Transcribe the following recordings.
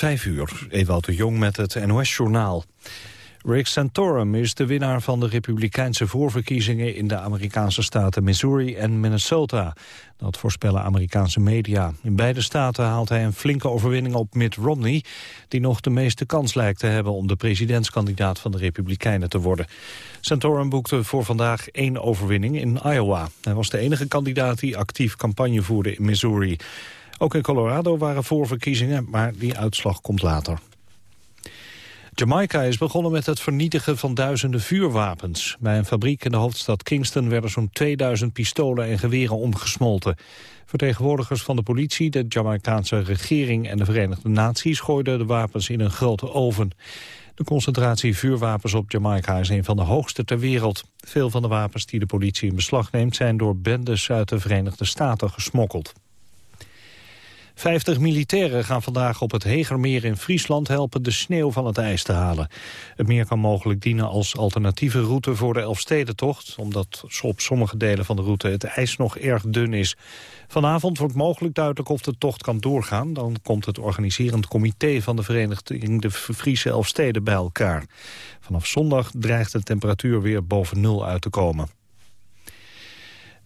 Vijf uur, Ewout de Jong met het NOS-journaal. Rick Santorum is de winnaar van de republikeinse voorverkiezingen... in de Amerikaanse staten Missouri en Minnesota. Dat voorspellen Amerikaanse media. In beide staten haalt hij een flinke overwinning op Mitt Romney... die nog de meeste kans lijkt te hebben om de presidentskandidaat van de Republikeinen te worden. Santorum boekte voor vandaag één overwinning in Iowa. Hij was de enige kandidaat die actief campagne voerde in Missouri. Ook in Colorado waren voorverkiezingen, maar die uitslag komt later. Jamaica is begonnen met het vernietigen van duizenden vuurwapens. Bij een fabriek in de hoofdstad Kingston werden zo'n 2000 pistolen en geweren omgesmolten. Vertegenwoordigers van de politie, de Jamaicaanse regering en de Verenigde Naties gooiden de wapens in een grote oven. De concentratie vuurwapens op Jamaica is een van de hoogste ter wereld. Veel van de wapens die de politie in beslag neemt zijn door bendes uit de Verenigde Staten gesmokkeld. Vijftig militairen gaan vandaag op het Hegermeer in Friesland helpen de sneeuw van het ijs te halen. Het meer kan mogelijk dienen als alternatieve route voor de Elfstedentocht, omdat op sommige delen van de route het ijs nog erg dun is. Vanavond wordt mogelijk duidelijk of de tocht kan doorgaan. Dan komt het organiserend comité van de Vereniging de Friese Elfsteden bij elkaar. Vanaf zondag dreigt de temperatuur weer boven nul uit te komen.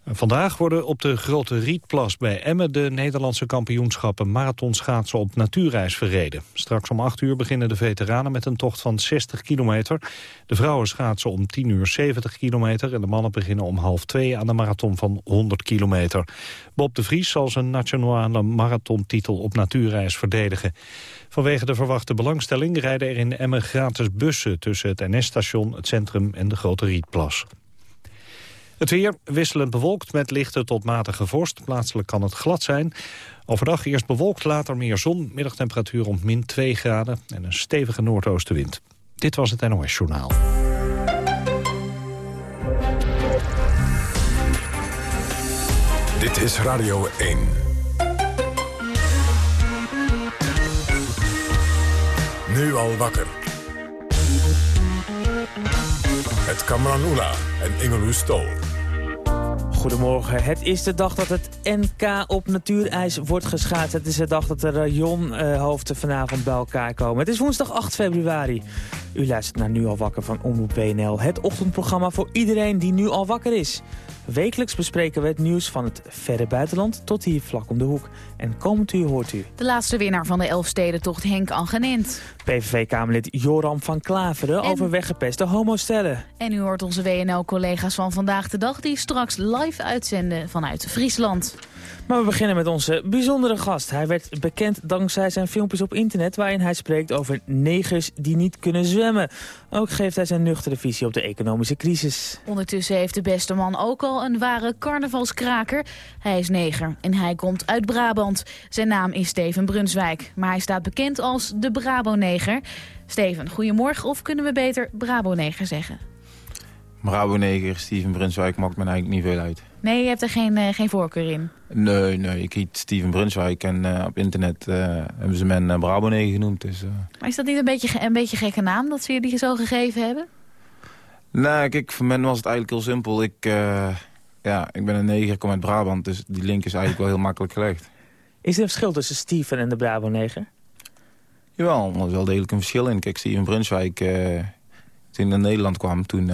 Vandaag worden op de Grote Rietplas bij Emmen de Nederlandse kampioenschappen marathonschaatsen op natuurreis verreden. Straks om 8 uur beginnen de veteranen met een tocht van 60 kilometer. De vrouwen schaatsen om 10 uur 70 kilometer en de mannen beginnen om half 2 aan de marathon van 100 kilometer. Bob de Vries zal zijn nationale marathontitel op natuurreis verdedigen. Vanwege de verwachte belangstelling rijden er in Emmen gratis bussen tussen het NS-station, het centrum en de Grote Rietplas. Het weer wisselend bewolkt met lichte tot matige vorst. Plaatselijk kan het glad zijn. Overdag eerst bewolkt, later meer zon. Middagtemperatuur rond min 2 graden en een stevige noordoostenwind. Dit was het NOS Journaal. Dit is Radio 1. Nu al wakker. Het Kamran en Ingeloes Stol. Goedemorgen. Het is de dag dat het NK op natuurijs wordt geschaatst. Het is de dag dat de rayonhoofden vanavond bij elkaar komen. Het is woensdag 8 februari. U luistert naar Nu al wakker van Omroep WNL. Het ochtendprogramma voor iedereen die nu al wakker is. Wekelijks bespreken we het nieuws van het verre buitenland tot hier vlak om de hoek. En komend u hoort u... De laatste winnaar van de Elfstedentocht, Henk Angenent. PVV-Kamerlid Joram van Klaveren over weggepeste homostellen. En u hoort onze WNL-collega's van Vandaag de Dag... die straks live uitzenden vanuit Friesland. Maar we beginnen met onze bijzondere gast. Hij werd bekend dankzij zijn filmpjes op internet... waarin hij spreekt over negers die niet kunnen zwemmen. Ook geeft hij zijn nuchtere visie op de economische crisis. Ondertussen heeft de beste man ook al een ware carnavalskraker. Hij is neger en hij komt uit Brabant. Zijn naam is Steven Brunswijk, maar hij staat bekend als de Brabo-neger. Steven, goedemorgen of kunnen we beter Brabo-neger zeggen? Brabo-neger, Steven Brunswijk maakt me eigenlijk niet veel uit. Nee, je hebt er geen, uh, geen voorkeur in? Nee, nee. Ik heet Steven Brunswijk en uh, op internet uh, hebben ze men Brabo 9 genoemd. Dus, maar is dat niet een beetje een beetje gekke naam dat ze je die zo gegeven hebben? Nee, kijk, voor men was het eigenlijk heel simpel. Ik, ja, ik ben een neger, kom uit Brabant, dus die link is eigenlijk wel heel makkelijk gelegd. Is er een verschil tussen Steven en de Brabo 9? Jawel, er is wel degelijk een verschil in. Kijk, Steven Brunswijk, toen ik naar Nederland kwam, toen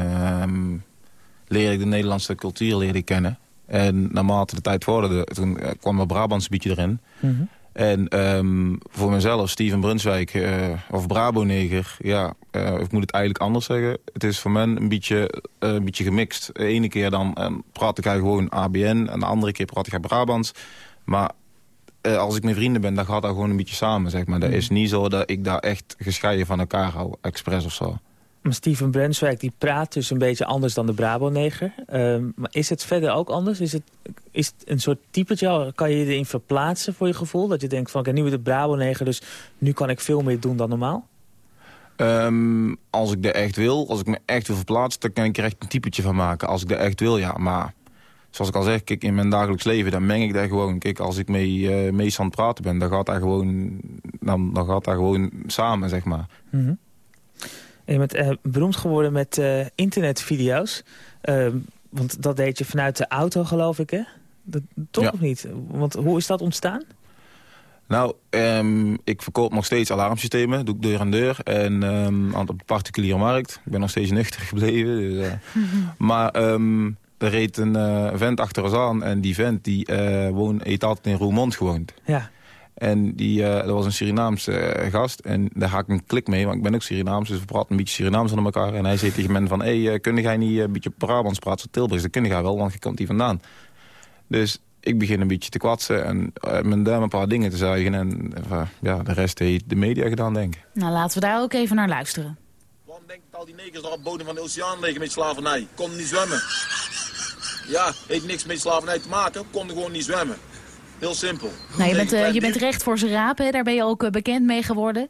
ehm, leerde ik de Nederlandse cultuur leerde kennen. En naarmate de tijd vorderde, toen kwam er Brabants beetje erin. Mhm. En um, voor mezelf, Steven Brunswijk uh, of Brabo-neger, ja, uh, ik moet het eigenlijk anders zeggen. Het is voor mij een beetje, uh, een beetje gemixt. De ene keer dan praat ik gewoon ABN en de andere keer praat ik Brabants. Maar als ik met vrienden ben, dan gaat dat gewoon een beetje samen, zeg maar. Dat mhm. is niet zo dat ik daar echt gescheiden van elkaar hou, expres of zo. Steven Brunswijk die praat dus een beetje anders dan de Brabo-neger. Ehm, maar is het verder ook anders? Is het, is het een soort typetje? Kan je je erin verplaatsen voor je gevoel? Dat je denkt van, oké, nu wordt het Brabo-neger, dus nu kan ik veel meer doen dan normaal? Um, als ik er echt wil, als ik me echt wil verplaatsen... dan kan ik er echt een typetje van maken. Als ik er echt wil, ja. Maar zoals ik al zeg, kijk, in mijn dagelijks leven... dan meng ik daar gewoon. Kijk, als ik mee, uh, mee aan het praten ben... dan gaat dat gewoon, dan, dan gaat dat gewoon samen, zeg maar. Mm je bent uh, beroemd geworden met uh, internetvideo's. Uh, want dat deed je vanuit de auto, geloof ik, hè? Dat, toch of niet? Want hoe is dat ontstaan? Nou, um, ik verkoop nog steeds alarmsystemen. Doe ik deur aan deur. En um, op de particuliere markt. Ik ben nog steeds nuchter gebleven. Dus, uh, maar um, er reed een uh, vent achter ons aan. En die vent die uh, woont, heeft altijd in Roermond gewoond. Ja. En die, uh, dat was een Surinaamse gast. En daar haak ik een klik mee, want ik ben ook Surinaams. Dus we praten een beetje Surinaams aan elkaar. En hij zei tegen men van... Hé, hey, kun jij niet een beetje Brabants praten, Tilburgs? Dat kun jij wel, want je komt hier vandaan. Dus ik begin een beetje te kwatsen en uh, mijn duim een paar dingen te zuigen. En uh, ja, de rest heeft de media gedaan, denk ik. Nou, laten we daar ook even naar luisteren. Waarom denk dat al die negers daar op bodem van de oceaan liggen met slavernij? Konden niet zwemmen. Ja, heeft niks met slavernij te maken, konden gewoon niet zwemmen. Heel simpel. Nou, je, bent, uh, je bent recht voor zijn raap, hè? daar ben je ook bekend mee geworden.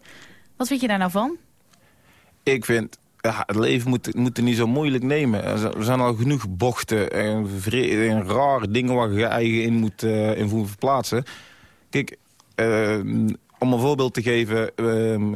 Wat vind je daar nou van? Ik vind ja, het leven moet, moet er niet zo moeilijk nemen. Er zijn al genoeg bochten en, en rare dingen waar je je eigen in moet, uh, in moet verplaatsen. Kijk, uh, om een voorbeeld te geven... Uh,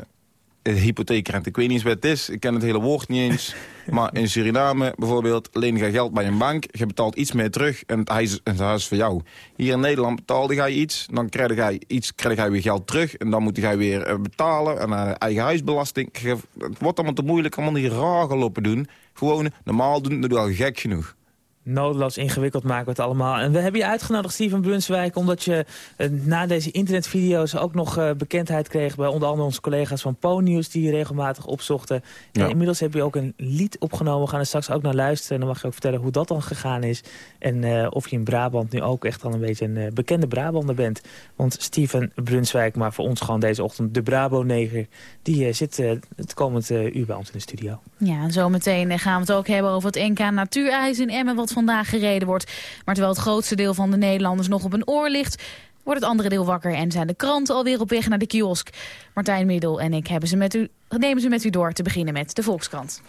hypotheekrente. Ik weet niet eens wat het is. Ik ken het hele woord niet eens. Maar in Suriname bijvoorbeeld leen je geld bij een bank. Je betaalt iets meer terug en het huis, het huis is voor jou. Hier in Nederland betaalde jij iets. Dan krijg jij iets, krijg jij weer geld terug. En dan moet jij weer betalen. En uh, eigen huisbelasting. Het wordt allemaal te moeilijk. Allemaal die raar gelopen doen. Gewoon normaal doen, dat doe al gek genoeg noodloos ingewikkeld maken we het allemaal. En we hebben je uitgenodigd, Steven Brunswijk... omdat je uh, na deze internetvideo's ook nog uh, bekendheid kreeg... bij onder andere onze collega's van Po-nieuws... die je regelmatig opzochten. Ja. En inmiddels heb je ook een lied opgenomen. We gaan er straks ook naar luisteren. En dan mag je ook vertellen hoe dat dan gegaan is. En uh, of je in Brabant nu ook echt al een beetje een bekende Brabander bent. Want Steven Brunswijk, maar voor ons gewoon deze ochtend de Brabo-neger... die zit het komend uur bij ons in de studio. Ja, en zometeen gaan we het ook hebben over het NK Natuurijs in Emmen... wat vandaag gereden wordt. Maar terwijl het grootste deel van de Nederlanders nog op een oor ligt... wordt het andere deel wakker en zijn de kranten alweer op weg naar de kiosk. Martijn Middel en ik hebben ze met u, nemen ze met u door te beginnen met de Volkskrant.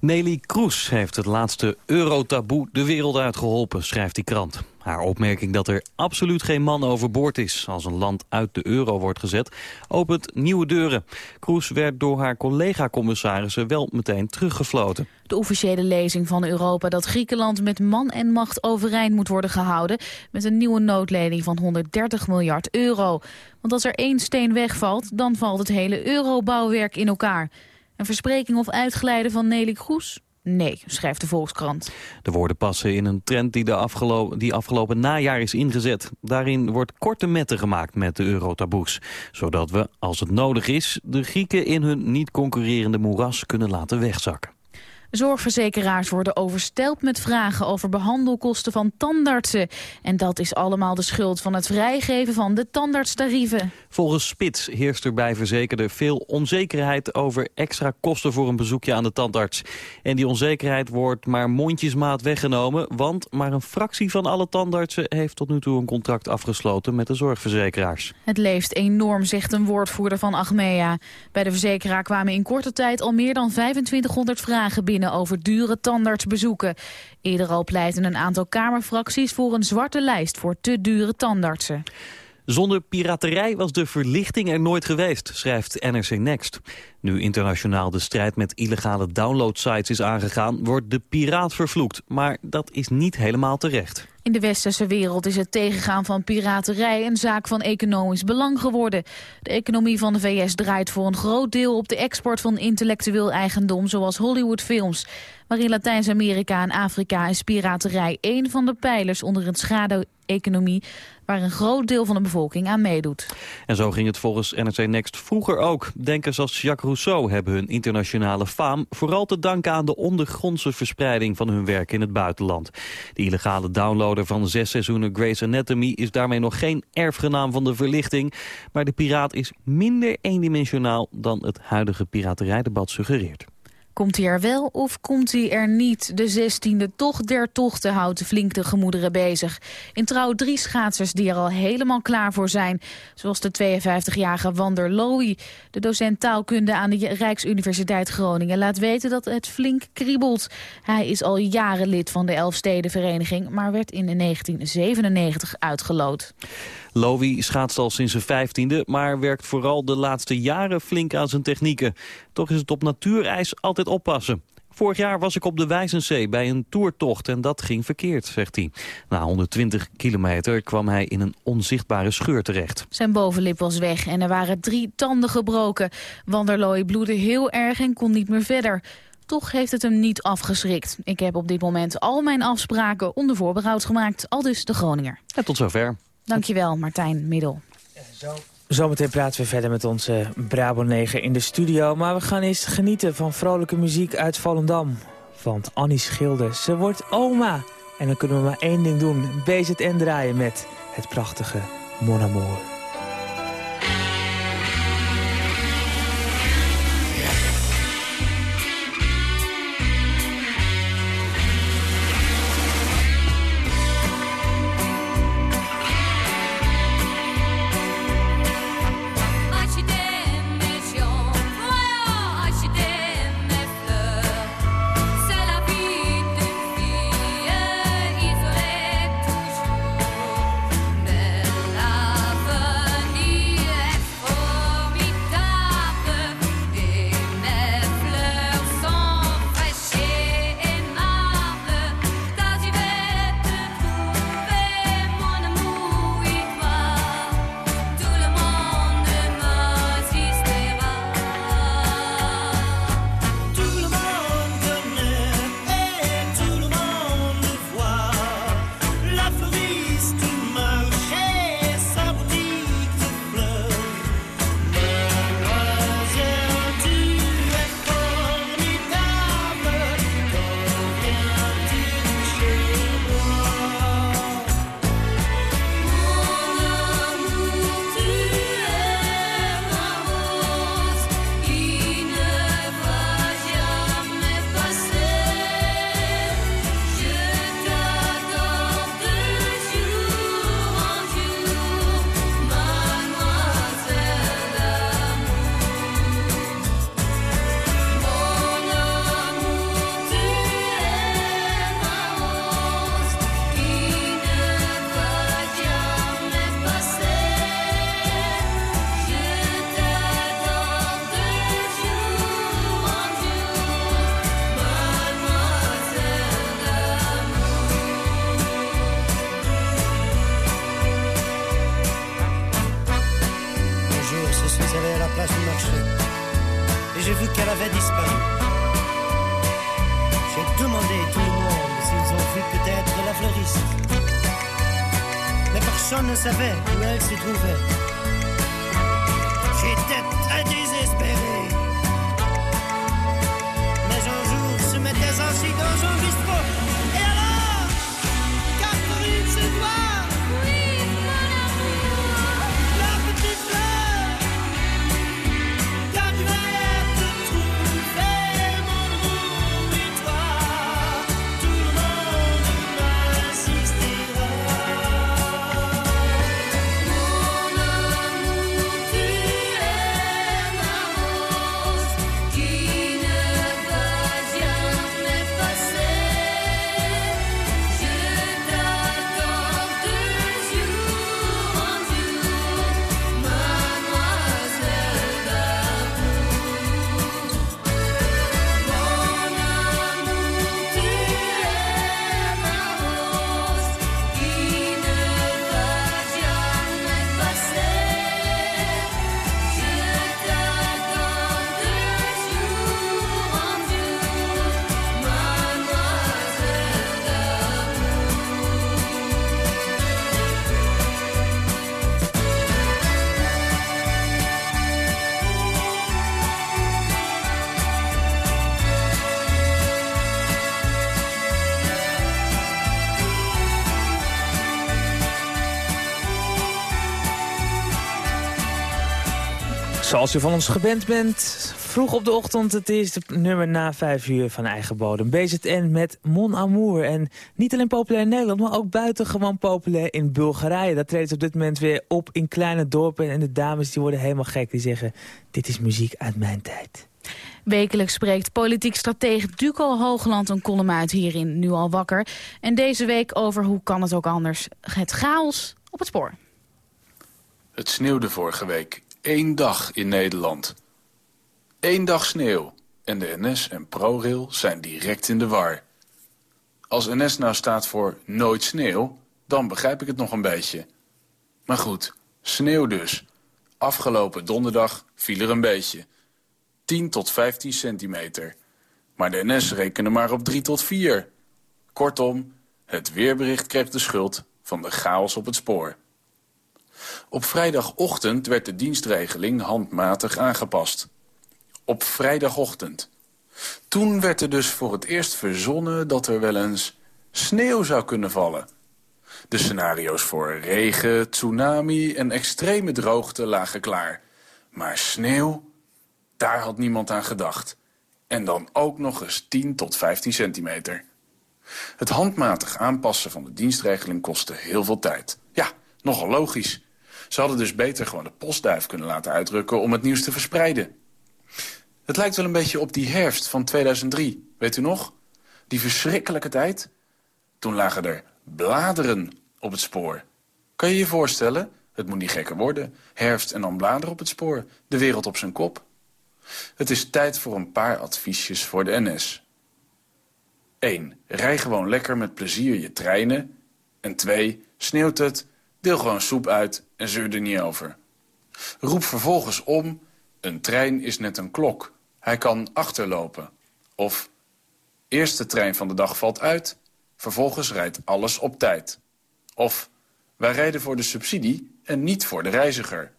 Nelly Kroes heeft het laatste eurotaboe de wereld uitgeholpen, schrijft die krant. Haar opmerking dat er absoluut geen man overboord is als een land uit de euro wordt gezet, opent nieuwe deuren. Kroes werd door haar collega-commissarissen wel meteen teruggefloten. De officiële lezing van Europa dat Griekenland met man en macht overeind moet worden gehouden met een nieuwe noodlening van 130 miljard euro. Want als er één steen wegvalt, dan valt het hele eurobouwwerk in elkaar. Een verspreking of uitglijden van Nelly Kroes? Nee, schrijft de Volkskrant. De woorden passen in een trend die, de die afgelopen najaar is ingezet. Daarin wordt korte metten gemaakt met de eurotaboes. Zodat we, als het nodig is, de Grieken in hun niet concurrerende moeras kunnen laten wegzakken. Zorgverzekeraars worden overstelpt met vragen over behandelkosten van tandartsen. En dat is allemaal de schuld van het vrijgeven van de tandartstarieven. Volgens Spits heerst er bij verzekerden veel onzekerheid over extra kosten voor een bezoekje aan de tandarts. En die onzekerheid wordt maar mondjesmaat weggenomen, want maar een fractie van alle tandartsen heeft tot nu toe een contract afgesloten met de zorgverzekeraars. Het leeft enorm, zegt een woordvoerder van Achmea. Bij de verzekeraar kwamen in korte tijd al meer dan 2500 vragen binnen over dure tandartsbezoeken. Eerder al pleiten een aantal Kamerfracties voor een zwarte lijst voor te dure tandartsen. Zonder piraterij was de verlichting er nooit geweest, schrijft NRC Next. Nu internationaal de strijd met illegale downloadsites is aangegaan, wordt de piraat vervloekt. Maar dat is niet helemaal terecht. In de westerse wereld is het tegengaan van piraterij een zaak van economisch belang geworden. De economie van de VS draait voor een groot deel op de export van intellectueel eigendom zoals Hollywoodfilms. Maar in Latijns-Amerika en Afrika is piraterij één van de pijlers onder een schaduweconomie waar een groot deel van de bevolking aan meedoet. En zo ging het volgens NRC Next vroeger ook. Denkers als Jacques Rousseau hebben hun internationale faam vooral te danken aan de ondergrondse verspreiding van hun werk in het buitenland. De illegale downloader van zes seizoenen Grey's Anatomy is daarmee nog geen erfgenaam van de verlichting, maar de piraat is minder eendimensionaal dan het huidige piraterijdebat suggereert. Komt hij er wel of komt hij er niet? De zestiende toch der tochten houdt flink de gemoederen bezig. In trouw drie schaatsers die er al helemaal klaar voor zijn. Zoals de 52-jarige Wander Lowy. De docent taalkunde aan de Rijksuniversiteit Groningen laat weten dat het flink kriebelt. Hij is al jaren lid van de Elfstedenvereniging... maar werd in 1997 uitgeloot. Lowy schaatst al sinds zijn vijftiende, maar werkt vooral de laatste jaren flink aan zijn technieken. Toch is het op natuurijs altijd oppassen. Vorig jaar was ik op de Wijzenzee bij een toertocht en dat ging verkeerd, zegt hij. Na 120 kilometer kwam hij in een onzichtbare scheur terecht. Zijn bovenlip was weg en er waren drie tanden gebroken. Wanderlooy bloedde heel erg en kon niet meer verder. Toch heeft het hem niet afgeschrikt. Ik heb op dit moment al mijn afspraken onder voorbehoud gemaakt. Al dus de Groninger. En tot zover. Dankjewel, Martijn Middel. Zometeen praten we verder met onze Brabo-neger in de studio. Maar we gaan eerst genieten van vrolijke muziek uit Volendam. Want Annie Schilder, ze wordt oma. En dan kunnen we maar één ding doen. BZN draaien met het prachtige Mon Amour. Zoals u van ons gewend bent, vroeg op de ochtend, het eerste nummer na vijf uur van eigen bodem. BZN met Mon Amour. En niet alleen populair in Nederland, maar ook buitengewoon populair in Bulgarije. Dat treedt op dit moment weer op in kleine dorpen. En de dames die worden helemaal gek, die zeggen, dit is muziek uit mijn tijd. Wekelijks spreekt politiek stratege Duco Hoogland een column uit hierin, nu al wakker. En deze week over hoe kan het ook anders, het chaos op het spoor. Het sneeuwde vorige week één dag in Nederland. Eén dag sneeuw. en de NS en ProRail zijn direct in de war. Als NS nou staat voor nooit sneeuw, dan begrijp ik het nog een beetje. Maar goed, sneeuw dus. Afgelopen donderdag viel er een beetje. 10 tot 15 centimeter. Maar de NS rekende maar op 3 tot 4. Kortom, het weerbericht kreeg de schuld van de chaos op het spoor. Op vrijdagochtend werd de dienstregeling handmatig aangepast. Op vrijdagochtend. Toen werd er dus voor het eerst verzonnen dat er wel eens sneeuw zou kunnen vallen. De scenario's voor regen, tsunami en extreme droogte lagen klaar. Maar sneeuw, daar had niemand aan gedacht. En dan ook nog eens 10 tot 15 centimeter. Het handmatig aanpassen van de dienstregeling kostte heel veel tijd. Ja, nogal logisch. Ze hadden dus beter gewoon de postduif kunnen laten uitrukken om het nieuws te verspreiden. Het lijkt wel een beetje op die herfst van 2003, weet u nog? Die verschrikkelijke tijd. Toen lagen er bladeren op het spoor. Kan je je voorstellen? Het moet niet gekker worden. Herfst en dan bladeren op het spoor. De wereld op zijn kop. Het is tijd voor een paar adviesjes voor de NS. 1. Rij gewoon lekker met plezier je treinen. En 2. Sneeuwt het, deel gewoon soep uit en zeur er niet over. Roep vervolgens om, een trein is net een klok. Hij kan achterlopen. Of, eerste trein van de dag valt uit, vervolgens rijdt alles op tijd. Of, wij rijden voor de subsidie en niet voor de reiziger.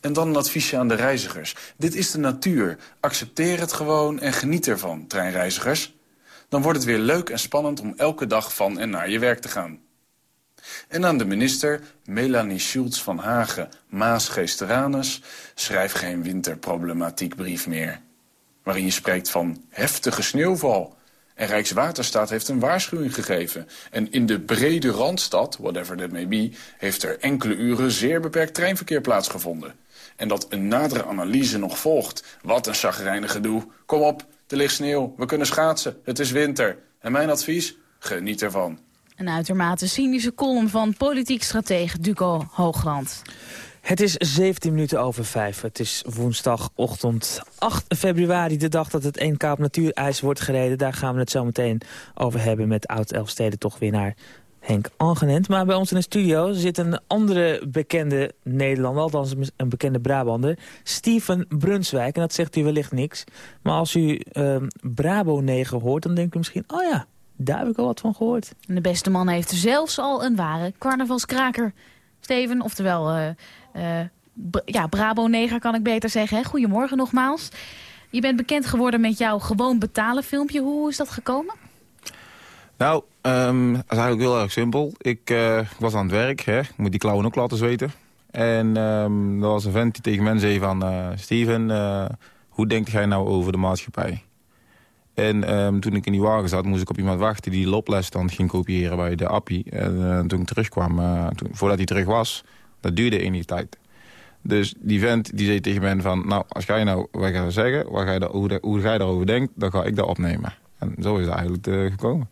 En dan een adviesje aan de reizigers. Dit is de natuur. Accepteer het gewoon en geniet ervan, treinreizigers. Dan wordt het weer leuk en spannend om elke dag van en naar je werk te gaan. En aan de minister, Melanie Schultz van Hagen, Maas Geesteranus... schrijf geen winterproblematiekbrief meer. Waarin je spreekt van heftige sneeuwval. En Rijkswaterstaat heeft een waarschuwing gegeven. En in de brede Randstad, whatever that may be... heeft er enkele uren zeer beperkt treinverkeer plaatsgevonden. En dat een nadere analyse nog volgt. Wat een chagrijnig gedoe. Kom op, er ligt sneeuw, we kunnen schaatsen, het is winter. En mijn advies, geniet ervan. Een uitermate cynische column van politiek stratege Duco Hoogland. Het is 17 minuten over 5. Het is woensdagochtend 8 februari, de dag dat het 1K op natuurijs wordt gereden. Daar gaan we het zo meteen over hebben met oud-Elfsteden toch weer naar Henk Angenent. Maar bij ons in de studio zit een andere bekende Nederlander, althans een bekende Brabander, Steven Brunswijk. En dat zegt u wellicht niks. Maar als u uh, Brabo-neger hoort, dan denkt u misschien, oh ja, daar heb ik al wat van gehoord. En de beste man heeft zelfs al een ware carnavalskraker. Steven, oftewel uh, uh, ja, Brabo-neger kan ik beter zeggen. Hè? Goedemorgen nogmaals. Je bent bekend geworden met jouw gewoon betalen filmpje. Hoe is dat gekomen? Nou, um, dat is eigenlijk heel erg simpel. Ik uh, was aan het werk, hè. ik moet die klauwen ook laten zweten. En um, er was een vent die tegen mij zei van... Uh, Steven, uh, hoe denkt jij nou over de maatschappij? En um, toen ik in die wagen zat, moest ik op iemand wachten... die dan ging kopiëren bij de appie. En toen ik terugkwam, toen, voordat hij terug was... dat duurde enige tijd. Dus die vent die zei tegen mij van... nou, als jij nou wat gaat zeggen, wat ga je, hoe, de, hoe jij daarover denkt... dan ga ik dat opnemen. En zo is het eigenlijk gekomen.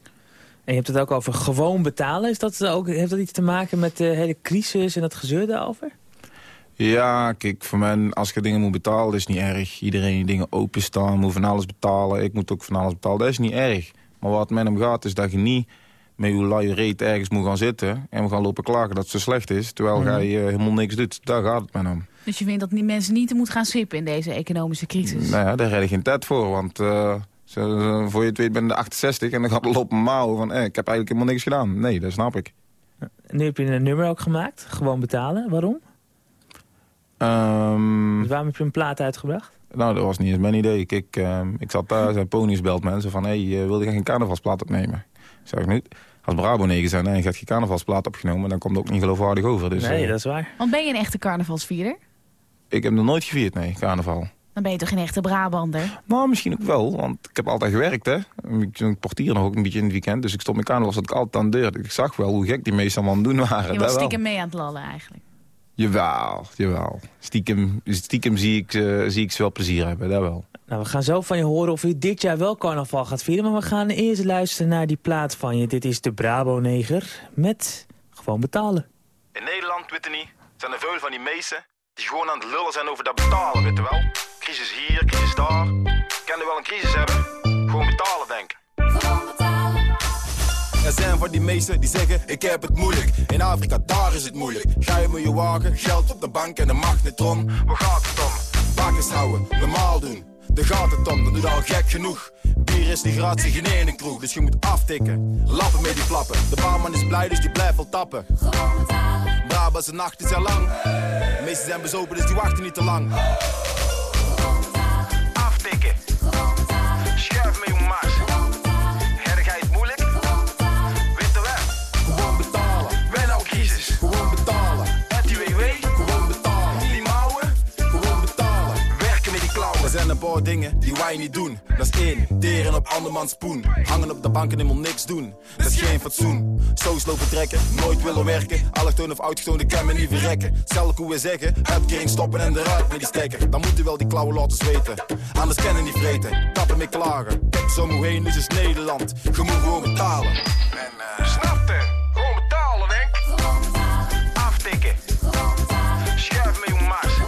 En je hebt het ook over gewoon betalen. Is dat ook, heeft dat iets te maken met de hele crisis en dat gezeur daarover? Ja, kijk, voor mij, als je dingen moet betalen, is niet erg. Iedereen die dingen openstaan, moet van alles betalen. Ik moet ook van alles betalen, dat is niet erg. Maar wat men om gaat, is dat je niet met je luie reet ergens moet gaan zitten... en we gaan lopen klagen dat het zo slecht is, terwijl mm. je helemaal niks doet. Daar gaat het men om. Dus je vindt dat die mensen niet moeten gaan schippen in deze economische crisis? Nou ja, daar red ik geen tijd voor, want... Uh, zo, voor je het weet ben de 68 en dan gaat het lopen mouwen van... Eh, ik heb eigenlijk helemaal niks gedaan. Nee, dat snap ik. Nu heb je een nummer ook gemaakt. Gewoon betalen. Waarom? Um, dus waarom heb je een plaat uitgebracht? Nou, dat was niet eens mijn idee. Ik, uh, ik zat daar, zijn ponies belt mensen van... hé, hey, uh, wilde je geen carnavalsplaat opnemen? Zeg ik niet. Als Brabo 9 zijn en je hebt geen carnavalsplaat opgenomen... dan komt het ook niet geloofwaardig over. Dus, nee, uh, dat is waar. Want ben je een echte carnavalsvierder? Ik heb nog nooit gevierd, nee, carnaval. Dan ben je toch geen echte Brabander? Nou, misschien ook wel, want ik heb altijd gewerkt, hè. Ik portier nog ook een beetje in het weekend, dus ik stond in carnaval, zat ik altijd aan de deur. Ik zag wel hoe gek die meestal aan het doen waren. Je was stiekem mee aan het lallen eigenlijk? Jawel, jawel. Stiekem, stiekem zie, ik, uh, zie ik ze wel plezier hebben, dat wel. Nou, we gaan zo van je horen of u dit jaar wel carnaval gaat vieren, maar we gaan eerst luisteren naar die plaat van je. Dit is de Brabo-neger met gewoon betalen. In Nederland, weet je niet, zijn er veel van die meesten die gewoon aan het lullen zijn over dat betalen, weet je wel crisis hier, crisis daar. Kunnen wel een crisis hebben. Gewoon betalen, denken. Er zijn van die meesten die zeggen, ik heb het moeilijk. In Afrika, daar is het moeilijk. Ga je met je wagen, geld op de bank en een magnetron. Waar gaat het om? Bakens houden, normaal doen. De gaat het om, dan doe je al gek genoeg. Bier is niet gratis, geen ene kroeg, dus je moet aftikken. Lappen met die flappen. De barman is blij, dus die blijft wel tappen. Brabantse nacht is al lang. De meesten zijn bezopen, dus die wachten niet te lang. Aftikken. Schuif met je dingen die wij niet doen. Dat is één, teren op andermans spoen. Hangen op de bank en helemaal niks doen. Dat is geen fatsoen. Zo lopen trekken, nooit willen werken. Allochtoon of de kan me niet verrekken. Zelf hoe we zeggen, uitkering stoppen en eruit met die stekker. Dan moeten wel die klauwen laten zweten. Anders kennen die vreten, kappen met klagen. Zo hoe heen, dit is Nederland. Je moet gewoon betalen. En eh. Snapte. Gewoon betalen, denk. Aftikken. Schuif met je maas.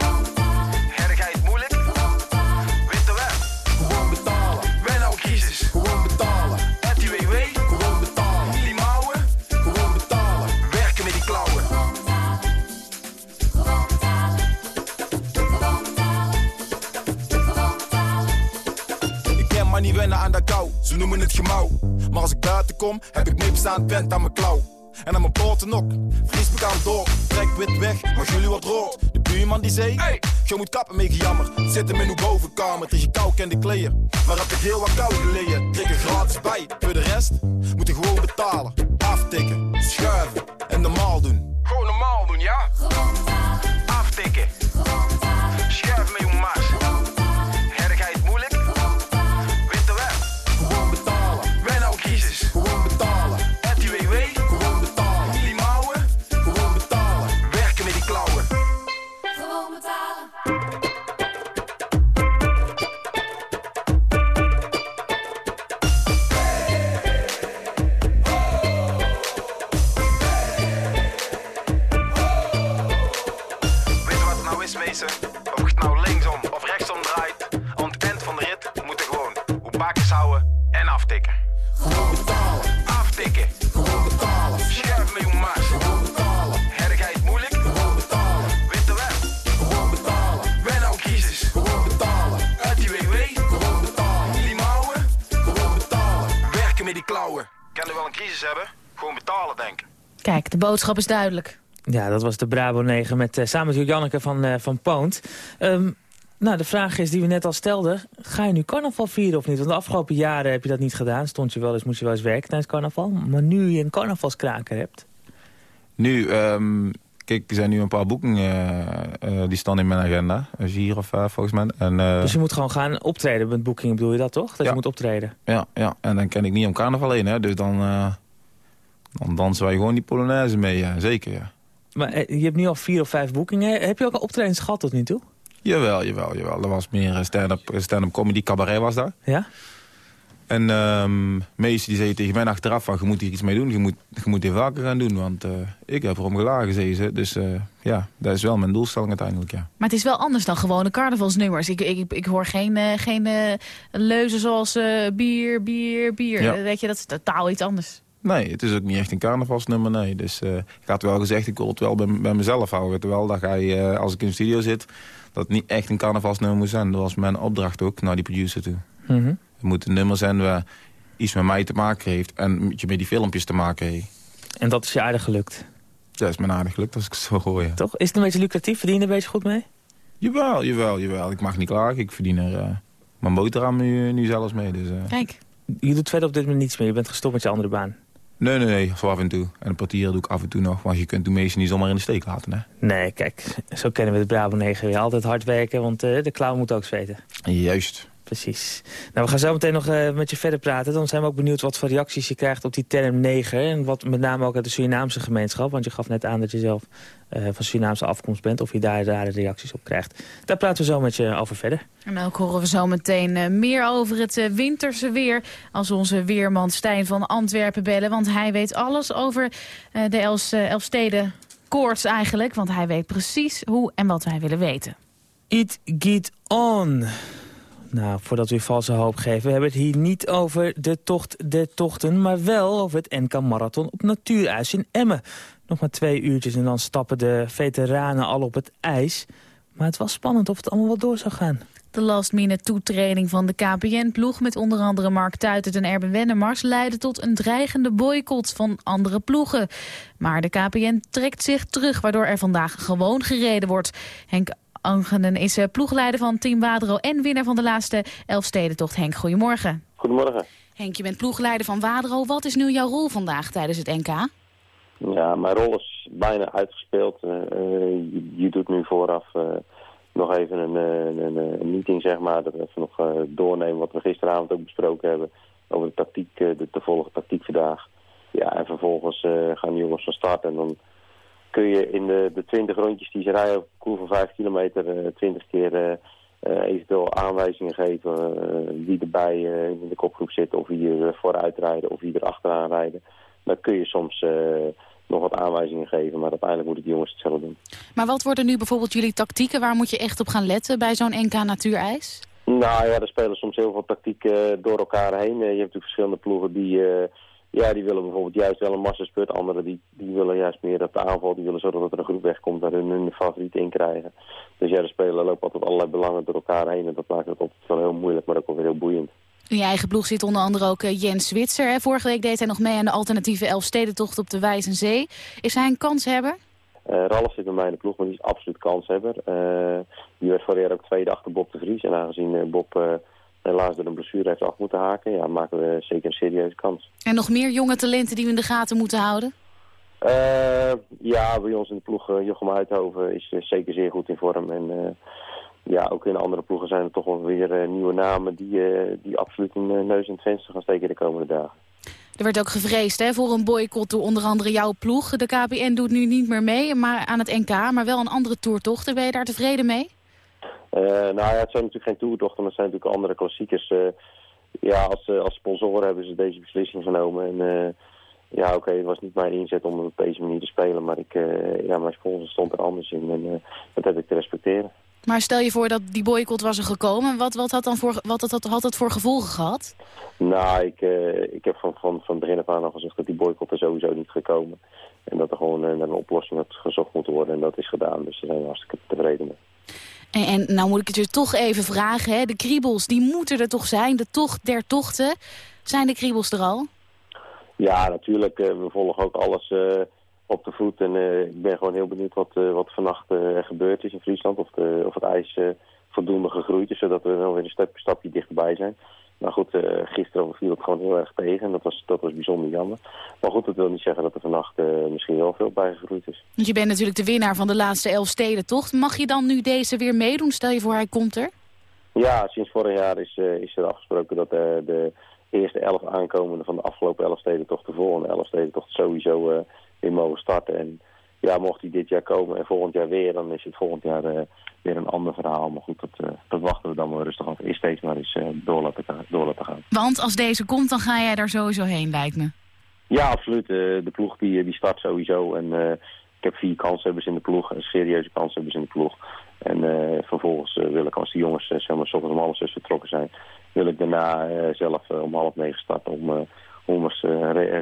Ze noemen het gemauw. Maar als ik buiten kom, heb ik meepstaan vent aan mijn klauw. En aan mijn poten ook, vries me gaan door. Trek wit weg, maar jullie wordt rood. De buurman die zei, hey, je moet kappen mee gejammer. Zit hem in uw bovenkamer, je kou ken de kleden. Maar heb ik heel wat kou geleden, krijg er gratis bij. Voor de rest, moet je gewoon betalen. Aftikken, schuiven en normaal doen. Gewoon normaal doen, ja? Kijk, de boodschap is duidelijk. Ja, dat was de Brabo 9 met, eh, samen met Janneke van, eh, van Poont. Ehm, nou, de vraag is die we net al stelden. Ga je nu carnaval vieren of niet? Want de afgelopen jaren heb je dat niet gedaan. Stond je wel eens, moest je wel eens werken tijdens carnaval. Maar nu je een carnavalskraker hebt. Nu, ehm, kijk, er zijn nu een paar boekingen eh, eh, die staan in mijn agenda. Vier of vijf volgens mij. En, eh, Dus je moet gewoon gaan optreden met boekingen, bedoel je dat toch? Dat Ja. je moet optreden. ja, ja, en dan ken ik niet om carnaval heen, hè. Dus dan, eh, dan dansen wij gewoon die Polonaise mee, ja. Zeker, ja. Maar eh, je hebt nu al vier of vijf boekingen. Heb je ook al optredens gehad tot nu toe? Jawel, jawel, jawel. Er was meer eh, stand-up stand comedy, cabaret was daar. Ja? En ehm meesten die zeiden tegen mij achteraf van, je moet hier iets mee doen. Je moet, je moet dit vaker gaan doen, want eh, ik heb erom gelagen, zeiden ze. Dus eh, ja, dat is wel mijn doelstelling uiteindelijk, ja. Maar het is wel anders dan gewone carnavalsnummers. Ik, ik, ik hoor geen, eh, geen eh, leuzen zoals eh, bier, bier, bier. Ja. Eh, Weet je, dat is totaal iets anders. Nee, het is ook niet echt een carnavalsnummer, nee. Dus eh, ik had wel gezegd, ik wil het wel bij, bij mezelf houden. Terwijl dat hij, eh, als ik in de studio zit, dat het niet echt een carnavalsnummer moet zijn. Dat was mijn opdracht ook naar die producer toe. Mhm. Het moet een nummer zijn waar iets met mij te maken heeft en je met die filmpjes te maken heeft. En dat is je aardig gelukt, Dat is mijn aardig gelukt als ik het zo hoor, ja. toch? Is het een beetje lucratief? Verdien je er een beetje goed mee? Jawel, jawel, jawel. Ik mag niet klagen. Ik verdien er eh, mijn boterham nu, nu zelfs mee. Dus, eh. Kijk, Je doet verder op dit moment niets meer. Je bent gestopt met je andere baan. Nee, nee, nee. Zo af en toe. En een portier doe ik af en toe nog. Want je kunt de meesten niet zomaar in de steek laten, hè. Nee, kijk, zo kennen we de Brabo 9 weer. Altijd hard werken, want eh, de klauw moet ook zweten. Juist. Precies. Nou, we gaan zo meteen nog eh, met je verder praten. Dan zijn we ook benieuwd wat voor reacties je krijgt op die term neger. En wat met name ook uit de Surinaamse gemeenschap. Want je gaf net aan dat je zelf eh, van Surinaamse afkomst bent. Of je daar rare reacties op krijgt. Daar praten we zo met je over verder. en ook horen we zo meteen eh, meer over het eh, winterse weer... als onze weerman Stijn van Antwerpen bellen. Want hij weet alles over eh, de Els, eh, Elfsteden koorts eigenlijk. Want hij weet precies hoe en wat wij willen weten. It Get On. Nou, voordat we valse hoop geven, we hebben het hier niet over de tocht der tochten... maar wel over het NK Marathon op natuurijs in Emmen. Nog maar twee uurtjes en dan stappen de veteranen al op het ijs. Maar het was spannend of het allemaal wel door zou gaan. De last-minute toetreding van de KPN-ploeg met onder andere Mark Tuitert en Erben Wennemars leidde tot een dreigende boycott van andere ploegen. Maar de KPN trekt zich terug, waardoor er vandaag gewoon gereden wordt. Henk Angenen is eh, ploegleider van Team Wadro en winnaar van de laatste Elfstedentocht. Henk, goedemorgen. Goedemorgen. Henk, je bent ploegleider van Wadro. Wat is nu jouw rol vandaag tijdens het NK? Ja, mijn rol is bijna uitgespeeld. Uh, je, je, doet nu vooraf uh, nog even een, een, een, meeting, zeg maar. Dat we even nog doornemen wat we gisteravond ook besproken hebben. Over de tactiek, de te volgen tactiek vandaag. Ja, en vervolgens gaan de jongens van start. En dan kun je in de, de 20 rondjes die ze rijden op een koer van 5 kilometer... 20 keer uh, eventueel aanwijzingen geven wie erbij in de kopgroep zit of wie er vooruit rijden of wie er achteraan rijden. Dan kun je soms nog wat aanwijzingen geven, maar uiteindelijk moeten de jongens het zelf doen. Maar wat worden nu bijvoorbeeld jullie tactieken? Waar moet je echt op gaan letten bij zo'n NK Natuurijs? Nou ja, er spelen soms heel veel tactieken door elkaar heen. je hebt natuurlijk verschillende ploegen die ja, die willen bijvoorbeeld juist wel een massaspurt. Anderen die, die willen juist meer op de aanval. Die willen zorgen dat er een groep wegkomt daar hun, hun favoriet in krijgen. Dus ja, de spelen lopen altijd allerlei belangen door elkaar heen. En dat maakt het altijd wel heel moeilijk, maar ook wel weer heel boeiend. In je eigen ploeg zit onder andere ook uh, Jens Zwitser. Hè? Vorige week deed hij nog mee aan de alternatieve Elfstedentocht op de Wijzenzee. Is hij een kanshebber? Uh, Ralf zit bij mij in de ploeg, maar die is absoluut kanshebber. Uh, die werd vorig jaar ook tweede achter Bob de Vries. En aangezien Bob helaas door een blessure heeft af moeten haken, ja, maken we zeker een serieuze kans. En nog meer jonge talenten die we in de gaten moeten houden? Uh, ja, bij ons in de ploeg uh, Jochem Uithoven is uh, zeker zeer goed in vorm. En ja, ook in andere ploegen zijn er toch wel weer nieuwe namen die, die absoluut een neus in het venster gaan steken de komende dagen. Er werd ook gevreesd hè, voor een boycott door onder andere jouw ploeg. De KPN doet nu niet meer mee maar aan het NK, maar wel een andere toertocht. Ben je daar tevreden mee? Uh, nou ja, het zijn natuurlijk geen toertochten, maar het zijn natuurlijk andere klassiekers. Uh, ja, als, uh, als sponsor hebben ze deze beslissing genomen. En ja, oké, okay, het was niet mijn inzet om op deze manier te spelen. Maar ik, ja, mijn sponsor stond er anders in en dat heb ik te respecteren. Maar stel je voor dat die boycott was er gekomen. Wat, wat, had, dan voor, wat had, had dat voor gevolgen gehad? Nou, ik, ik heb van, van, van begin af aan al gezegd dat die boycott er sowieso niet gekomen. En dat er gewoon naar een oplossing had gezocht moeten worden. En dat is gedaan, dus daar zijn we hartstikke tevreden mee. En, nou moet ik het je toch even vragen, hè? de kriebels, die moeten er toch zijn, de tocht der tochten. Zijn de kriebels er al? Ja, natuurlijk. Uh, we volgen ook alles uh, op de voet. En uh, ik ben gewoon heel benieuwd wat, wat vannacht gebeurd is in Friesland. Of, of het ijs voldoende gegroeid is, zodat we wel weer een stap, stapje dichterbij zijn. Maar goed, uh, gisteren viel het gewoon heel erg tegen. En dat was, dat was bijzonder jammer. Maar goed, dat wil niet zeggen dat er vannacht uh, misschien wel veel bijgegroeid is. Want je bent natuurlijk de winnaar van de laatste elf steden, toch? Mag je dan nu deze weer meedoen? Stel je voor, hij komt er? Ja, sinds vorig jaar is, uh, is er afgesproken dat de eerste elf aankomenden van de afgelopen elf steden toch de volgende elf steden toch sowieso weer mogen starten. En ja, mocht hij dit jaar komen en volgend jaar weer, dan is het volgend jaar uh, weer een ander verhaal. Maar goed, dat, uh, dat wachten we dan maar rustig af. Eerst steeds maar eens uh, door, laten, door laten gaan. Want als deze komt, dan ga jij daar sowieso heen, lijkt me. Ja, absoluut. de ploeg die, die start sowieso. En ik heb vier kanshebbers in de ploeg, serieuze kanshebbers in de ploeg. En vervolgens wil ik, als de jongens zeg maar, om half zes vertrokken zijn, wil ik daarna zelf om half negen starten om, om als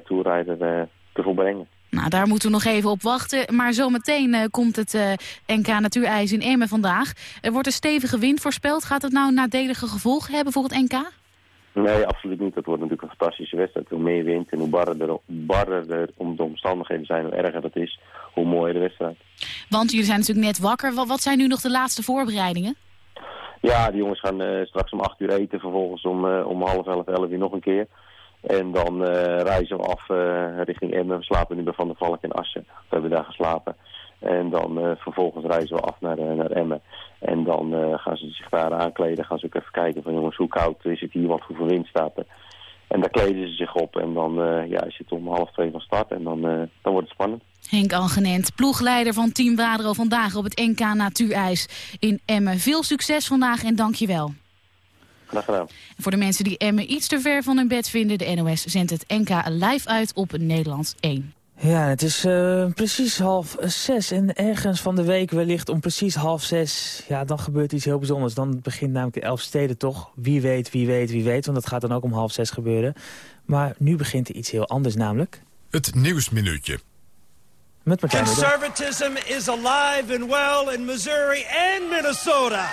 toerrijder te volbrengen. Nou, daar moeten we nog even op wachten. Maar zometeen uh, komt het uh, NK Natuurijs in Emmen vandaag. Er wordt een stevige wind voorspeld. Gaat het nou nadelige gevolgen hebben voor het NK? Nee, absoluut niet. Het wordt natuurlijk een fantastische wedstrijd. Hoe meer wind en hoe barrer er, barrer er om de omstandigheden zijn, hoe erger dat is, hoe mooier de wedstrijd. Want jullie zijn natuurlijk net wakker. Wat, zijn nu nog de laatste voorbereidingen? Ja, de jongens gaan uh, straks om acht uur eten. Vervolgens om, om half elf, elf uur nog een keer. En dan uh, reizen we af uh, richting Emmen. We slapen nu bij Van der Valk in Assen. We hebben daar geslapen. En dan uh, vervolgens reizen we af naar, naar Emmen. En dan gaan ze zich daar aankleden. Gaan ze ook even kijken van jongens, hoe koud is het hier? Wat voor wind staat er? En daar kleden ze zich op. En dan ja, is het om half twee van start. En dan, dan wordt het spannend. Henk Algenent, ploegleider van Team Wadro vandaag op het NK Natuurijs in Emmen. Veel succes vandaag en dank je wel. Graag Voor de mensen die Emmen iets te ver van hun bed vinden... de NOS zendt het NK live uit op Nederland 1. Ja, het is uh, precies half zes en ergens van de week wellicht om precies half zes... ja, dan gebeurt iets heel bijzonders. Dan begint namelijk de Elfsteden toch. Wie weet, wie weet, wie weet, want dat gaat dan ook om half zes gebeuren. Maar nu begint er iets heel anders namelijk. Het Nieuwsminuutje. Met Martijn Conservatism is alive and well in Missouri and Minnesota.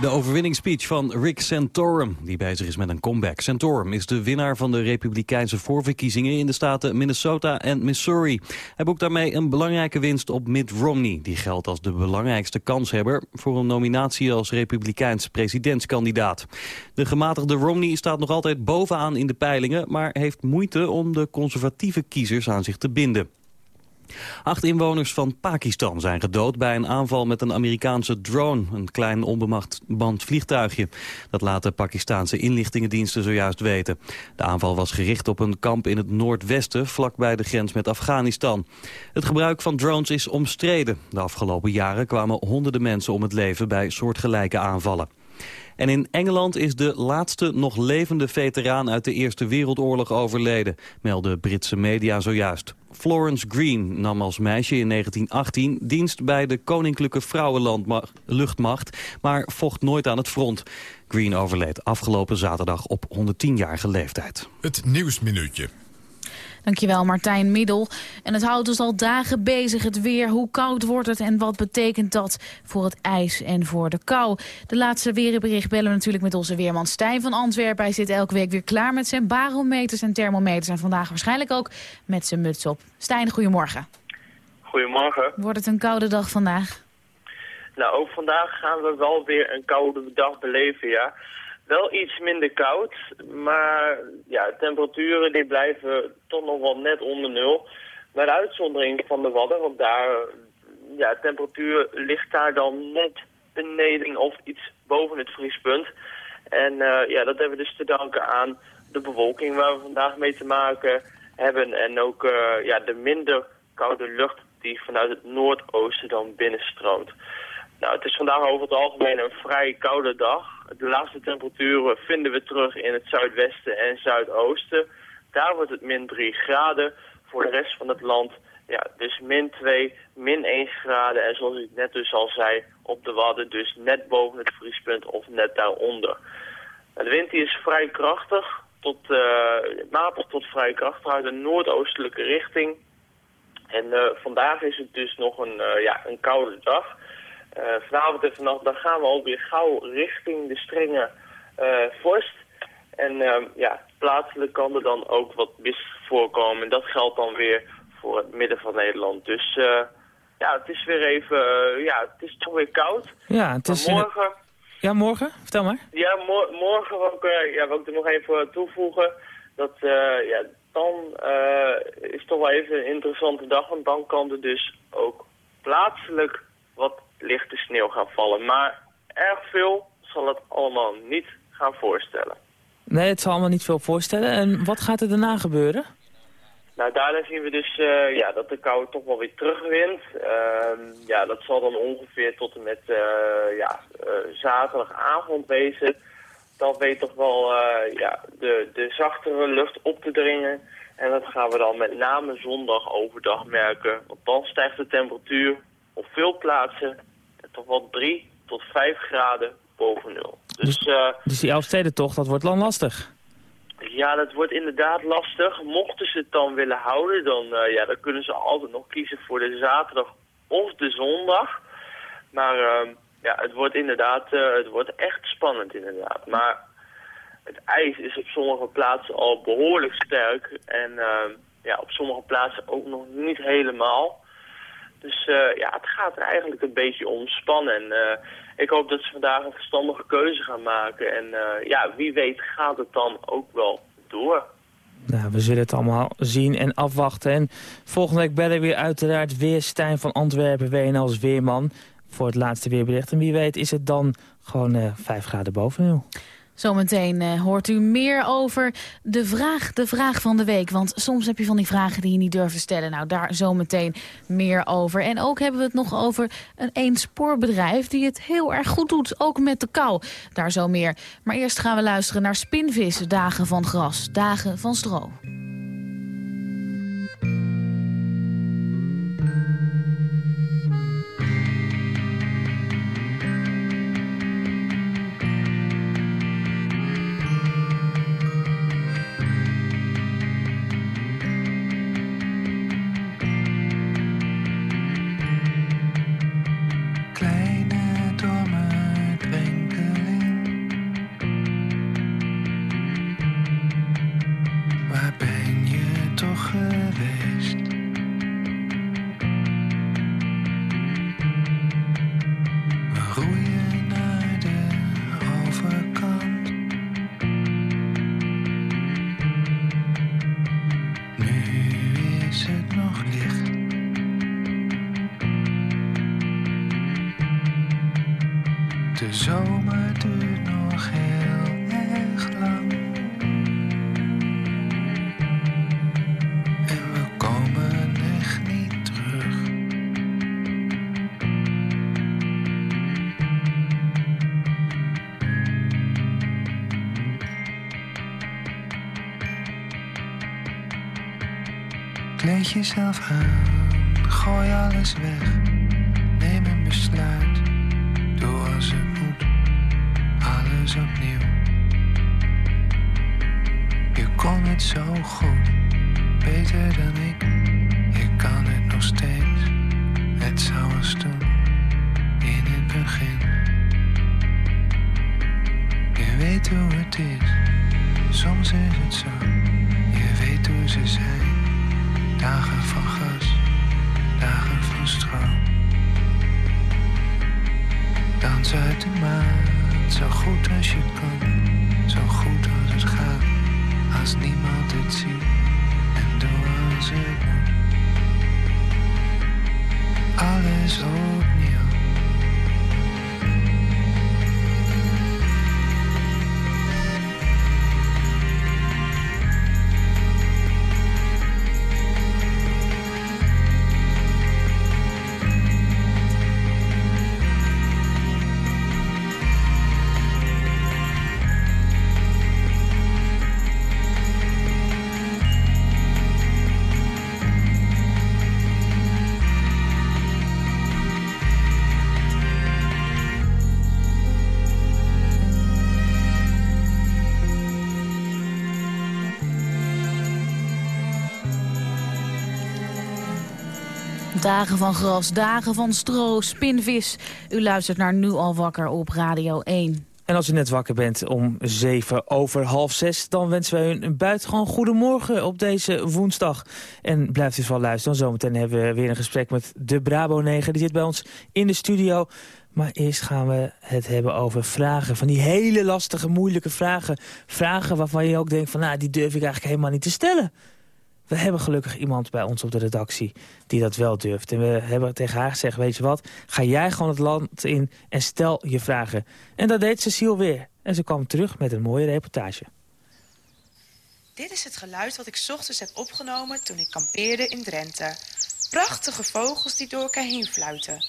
De overwinningsspeech van Rick Santorum, die bezig is met een comeback. Santorum is de winnaar van de republikeinse voorverkiezingen in de staten Minnesota en Missouri. Hij boekt daarmee een belangrijke winst op Mitt Romney. Die geldt als de belangrijkste kanshebber voor een nominatie als republikeins presidentskandidaat. De gematigde Romney staat nog altijd bovenaan in de peilingen, maar heeft moeite om de conservatieve kiezers aan zich te binden. Acht inwoners van Pakistan zijn gedood bij een aanval met een Amerikaanse drone. Een klein onbemand vliegtuigje. Dat laten Pakistanse inlichtingendiensten zojuist weten. De aanval was gericht op een kamp in het noordwesten, vlakbij de grens met Afghanistan. Het gebruik van drones is omstreden. De afgelopen jaren kwamen honderden mensen om het leven bij soortgelijke aanvallen. En in Engeland is de laatste nog levende veteraan uit de Eerste Wereldoorlog overleden, melden Britse media zojuist. Florence Green nam als meisje in 1918 dienst bij de Koninklijke Vrouwenluchtmacht, maar vocht nooit aan het front. Green overleed afgelopen zaterdag op 110-jarige leeftijd. Het Nieuwsminuutje. Dankjewel Martijn Middel. En het houdt ons al dagen bezig, het weer. Hoe koud wordt het en wat betekent dat voor het ijs en voor de kou? De laatste weerbericht bellen we natuurlijk met onze weerman Stijn van Antwerpen. Hij zit elke week weer klaar met zijn barometers en thermometers. En vandaag waarschijnlijk ook met zijn muts op. Stijn, goedemorgen. Goedemorgen. Wordt het een koude dag vandaag? Nou, ook vandaag gaan we wel weer een koude dag beleven, ja wel iets minder koud, maar ja, temperaturen die blijven toch nog wel net onder nul. Met uitzondering van de Wadden, want daar, ja, temperatuur ligt daar dan net beneden of iets boven het vriespunt. En uh, ja, dat hebben we dus te danken aan de bewolking waar we vandaag mee te maken hebben. En ook uh, ja, de minder koude lucht die vanuit het noordoosten dan binnenstroomt. Nou, het is vandaag over het algemeen een vrij koude dag. De laagste temperaturen vinden we terug in het zuidwesten en zuidoosten. Daar wordt het min 3 graden. Voor de rest van het land ja, dus min 2, min 1 graden. En zoals ik net dus al zei, op de Wadden dus net boven het vriespunt of net daaronder. De wind die is vrij krachtig, tot, uh, matig tot vrij krachtig uit een noordoostelijke richting. En uh, vandaag is het dus nog een, uh, ja, een koude dag. Uh, vanavond en vannacht dan gaan we ook weer gauw richting de strenge uh, vorst. En uh, ja, plaatselijk kan er dan ook wat mist voorkomen. En dat geldt dan weer voor het midden van Nederland. Dus ja, het is weer even, ja, het is toch weer koud. Ja, het is morgen... Ja, morgen? Vertel maar. Ja, mo morgen wil ik, ja, wil ik er nog even toevoegen. Dat, ja, dan is toch wel even een interessante dag. Want dan kan er dus ook plaatselijk wat lichte sneeuw gaan vallen. Maar erg veel zal het allemaal niet gaan voorstellen. Nee, het zal allemaal niet veel voorstellen. En wat gaat er daarna gebeuren? Nou, daarna zien we dus uh, ja, dat de kou toch wel weer terugwint. Uh, ja, dat zal dan ongeveer tot en met uh, ja, zaterdagavond wezen. Dan weet toch wel ja, de, de zachtere lucht op te dringen. En dat gaan we dan met name zondag overdag merken. Want dan stijgt de temperatuur op veel plaatsen toch wel 3 tot 5 graden boven nul. Dus, dus, uh, dus die Elfstedentocht, dat wordt dan lastig? Ja, dat wordt inderdaad lastig. Mochten ze het dan willen houden, dan, uh, ja, dan kunnen ze altijd nog kiezen voor de zaterdag of de zondag. Maar uh, ja, het wordt inderdaad, uh, het wordt echt spannend inderdaad. Maar het ijs is op sommige plaatsen al behoorlijk sterk. En ja, op sommige plaatsen ook nog niet helemaal. Dus uh, ja, het gaat er eigenlijk een beetje om spannen. En uh, ik hoop dat ze vandaag een verstandige keuze gaan maken. En uh, ja, wie weet gaat het dan ook wel door. Nou, we zullen het allemaal zien en afwachten. En volgende week bellen we weer uiteraard weer Stijn van Antwerpen, WNL als weerman. Voor het laatste weerbericht. En wie weet is het dan gewoon 5 graden boven nul. Zometeen uh, hoort u meer over de vraag, de vraag van de week. Want soms heb je van die vragen die je niet durft te stellen. Nou, daar zometeen meer over. En ook hebben we het nog over een eenspoorbedrijf die het heel erg goed doet. Ook met de kou. Daar zo meer. Maar eerst gaan we luisteren naar Spinvis, Dagen van Gras, Dagen van Stro. Jezelf aan, gooi alles weg. Neem een besluit, doe als het moet, alles opnieuw. Je kon het zo goed, beter dan ik. Je kan het nog steeds, net zoals toen, in het begin. Je weet hoe het is, soms is het zo. Je weet hoe ze zijn, dagen van gas, dagen van stroom. Dans uit de maat, zo goed als je kan, zo goed als het gaat, als niemand het ziet en doe als het. Alles opnieuw. Dagen van gras, dagen van stro, spinvis. U luistert naar Nu al wakker op Radio 1. En als u net wakker bent om zeven over half zes... dan wensen wij u een buitengewoon goedemorgen op deze woensdag. En blijft u wel luisteren. Zometeen hebben we weer een gesprek met de Brabo-neger. Die zit bij ons in de studio. Maar eerst gaan we het hebben over vragen. Van die hele lastige, moeilijke vragen. Vragen waarvan je ook denkt van... nou, die durf ik eigenlijk helemaal niet te stellen. We hebben gelukkig iemand bij ons op de redactie die dat wel durft. En we hebben tegen haar gezegd, weet je wat, ga jij gewoon het land in en stel je vragen. En dat deed Cecile weer. En ze kwam terug met een mooie reportage. Dit is het geluid wat ik ochtends heb opgenomen toen ik kampeerde in Drenthe. Prachtige vogels die door elkaar heen fluiten.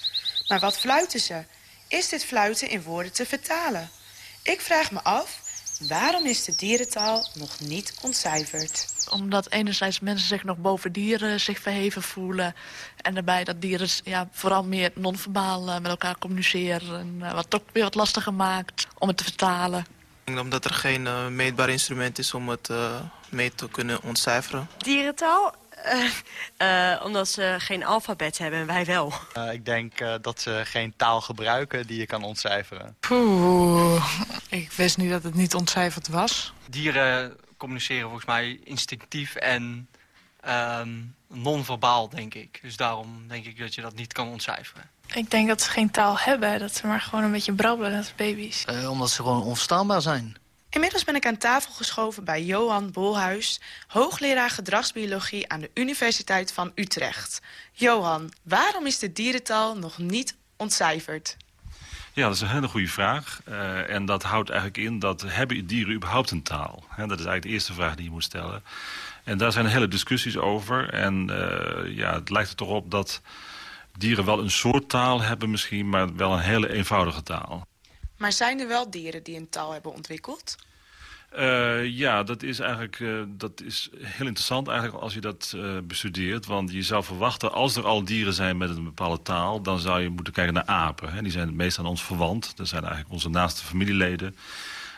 Maar wat fluiten ze? Is dit fluiten in woorden te vertalen? Ik vraag me af, waarom is de dierentaal nog niet ontcijferd? Omdat enerzijds mensen zich nog boven dieren zich verheven voelen. En daarbij dat dieren ja, vooral meer non-verbaal eh, met elkaar communiceren. En, eh, wat ook weer wat lastiger maakt om het te vertalen. Ik denk omdat er geen uh, meetbaar instrument is om het uh, mee te kunnen ontcijferen. Dierentaal? Uh, omdat ze geen alfabet hebben en wij wel. ik denk dat ze geen taal gebruiken die je kan ontcijferen. Poeh, ik wist niet dat het niet ontcijferd was. Dieren communiceren volgens mij instinctief en um, non-verbaal, denk ik. Dus daarom denk ik dat je dat niet kan ontcijferen. Ik denk dat ze geen taal hebben, dat ze maar gewoon een beetje brabbelen als baby's. Uh, omdat ze gewoon onverstaanbaar zijn. Inmiddels ben ik aan tafel geschoven bij Johan Bolhuis... hoogleraar gedragsbiologie aan de Universiteit van Utrecht. Johan, waarom is de dierentaal nog niet ontcijferd? Ja, dat is een hele goede vraag. Uh, en dat houdt eigenlijk in dat hebben dieren überhaupt een taal? He, dat is eigenlijk de eerste vraag die je moet stellen. En daar zijn hele discussies over. En uh, ja, het lijkt er toch op dat dieren wel een soort taal hebben misschien... maar wel een hele eenvoudige taal. Maar zijn er wel dieren die een taal hebben ontwikkeld? Uh, ja, dat is eigenlijk uh, dat is heel interessant eigenlijk als je dat uh, bestudeert. Want je zou verwachten, als er al dieren zijn met een bepaalde taal... dan zou je moeten kijken naar apen. Hè. Die zijn het meest aan ons verwant. Dat zijn eigenlijk onze naaste familieleden.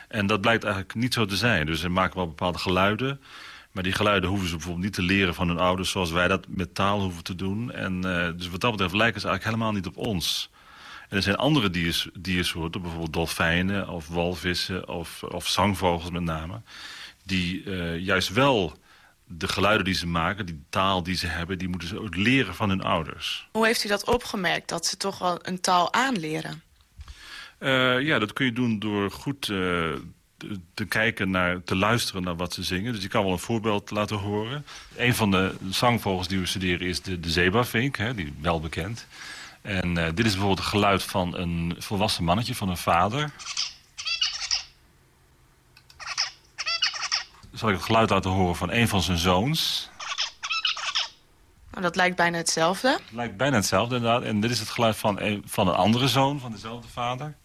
En dat blijkt eigenlijk niet zo te zijn. Dus ze maken wel bepaalde geluiden... Maar die geluiden hoeven ze bijvoorbeeld niet te leren van hun ouders... zoals wij dat met taal hoeven te doen. En, dus wat dat betreft lijken ze eigenlijk helemaal niet op ons... En er zijn andere diers, diersoorten, bijvoorbeeld dolfijnen of walvissen of, of zangvogels met name... die uh, juist wel de geluiden die ze maken, die taal die ze hebben... die moeten ze ook leren van hun ouders. Hoe heeft u dat opgemerkt, dat ze toch wel een taal aanleren? Uh, ja, dat kun je doen door goed uh, te, kijken naar, te luisteren naar wat ze zingen. Dus je kan wel een voorbeeld laten horen. Een van de zangvogels die we studeren is de, de zebravink, hè, die wel bekend... En eh, dit is bijvoorbeeld het geluid van een volwassen mannetje, van een vader. Zal ik het geluid laten horen van een van zijn zoons. Nou, dat lijkt bijna hetzelfde. Het lijkt bijna hetzelfde inderdaad. En dit is het geluid van een, van een andere zoon, van dezelfde vader.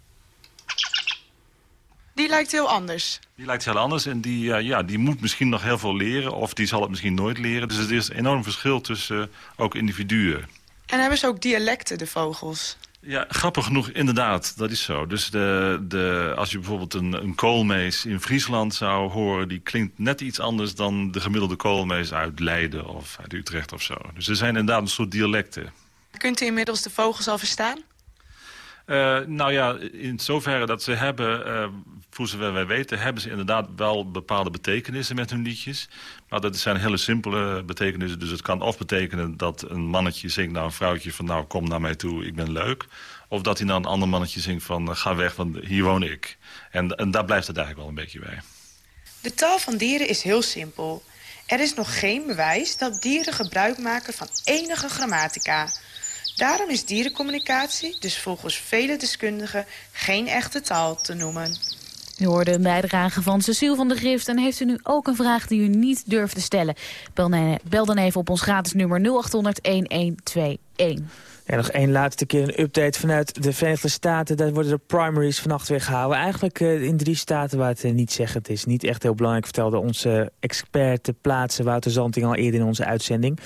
Die lijkt heel anders. Die lijkt heel anders en die, eh, ja, die moet misschien nog heel veel leren... of die zal het misschien nooit leren. Dus er is een enorm verschil tussen eh, ook individuen. En hebben ze ook dialecten, de vogels? Ja, grappig genoeg, inderdaad, dat is zo. Dus de, de, als je bijvoorbeeld een, een koolmees in Friesland zou horen... die klinkt net iets anders dan de gemiddelde koolmees uit Leiden of uit Utrecht of zo. Dus er zijn inderdaad een soort dialecten. Kunt u inmiddels de vogels al verstaan? Uh, nou ja, in zoverre dat ze hebben, uh, voor zover wij weten... hebben ze inderdaad wel bepaalde betekenissen met hun liedjes. Maar dat zijn hele simpele betekenissen. Dus het kan of betekenen dat een mannetje zingt naar een vrouwtje... van nou, kom naar mij toe, ik ben leuk. Of dat hij naar een ander mannetje zingt van uh, ga weg, want hier woon ik. En, en daar blijft het eigenlijk wel een beetje bij. De taal van dieren is heel simpel. Er is nog geen bewijs dat dieren gebruik maken van enige grammatica... Daarom is dierencommunicatie dus volgens vele deskundigen geen echte taal te noemen. U hoorde een bijdrage van Cecile van der Grift. En heeft u nu ook een vraag die u niet durft te stellen? Bel, dan even op ons gratis nummer 0800-1121. Ja, nog één laatste keer een update vanuit de Verenigde Staten. Daar worden de primaries vannacht weer gehouden. Eigenlijk uh, in drie staten waar het uh, niet zeggen. Het is niet echt heel belangrijk, vertelde onze expert plaatsen... Wouter Zanting al eerder in onze uitzending.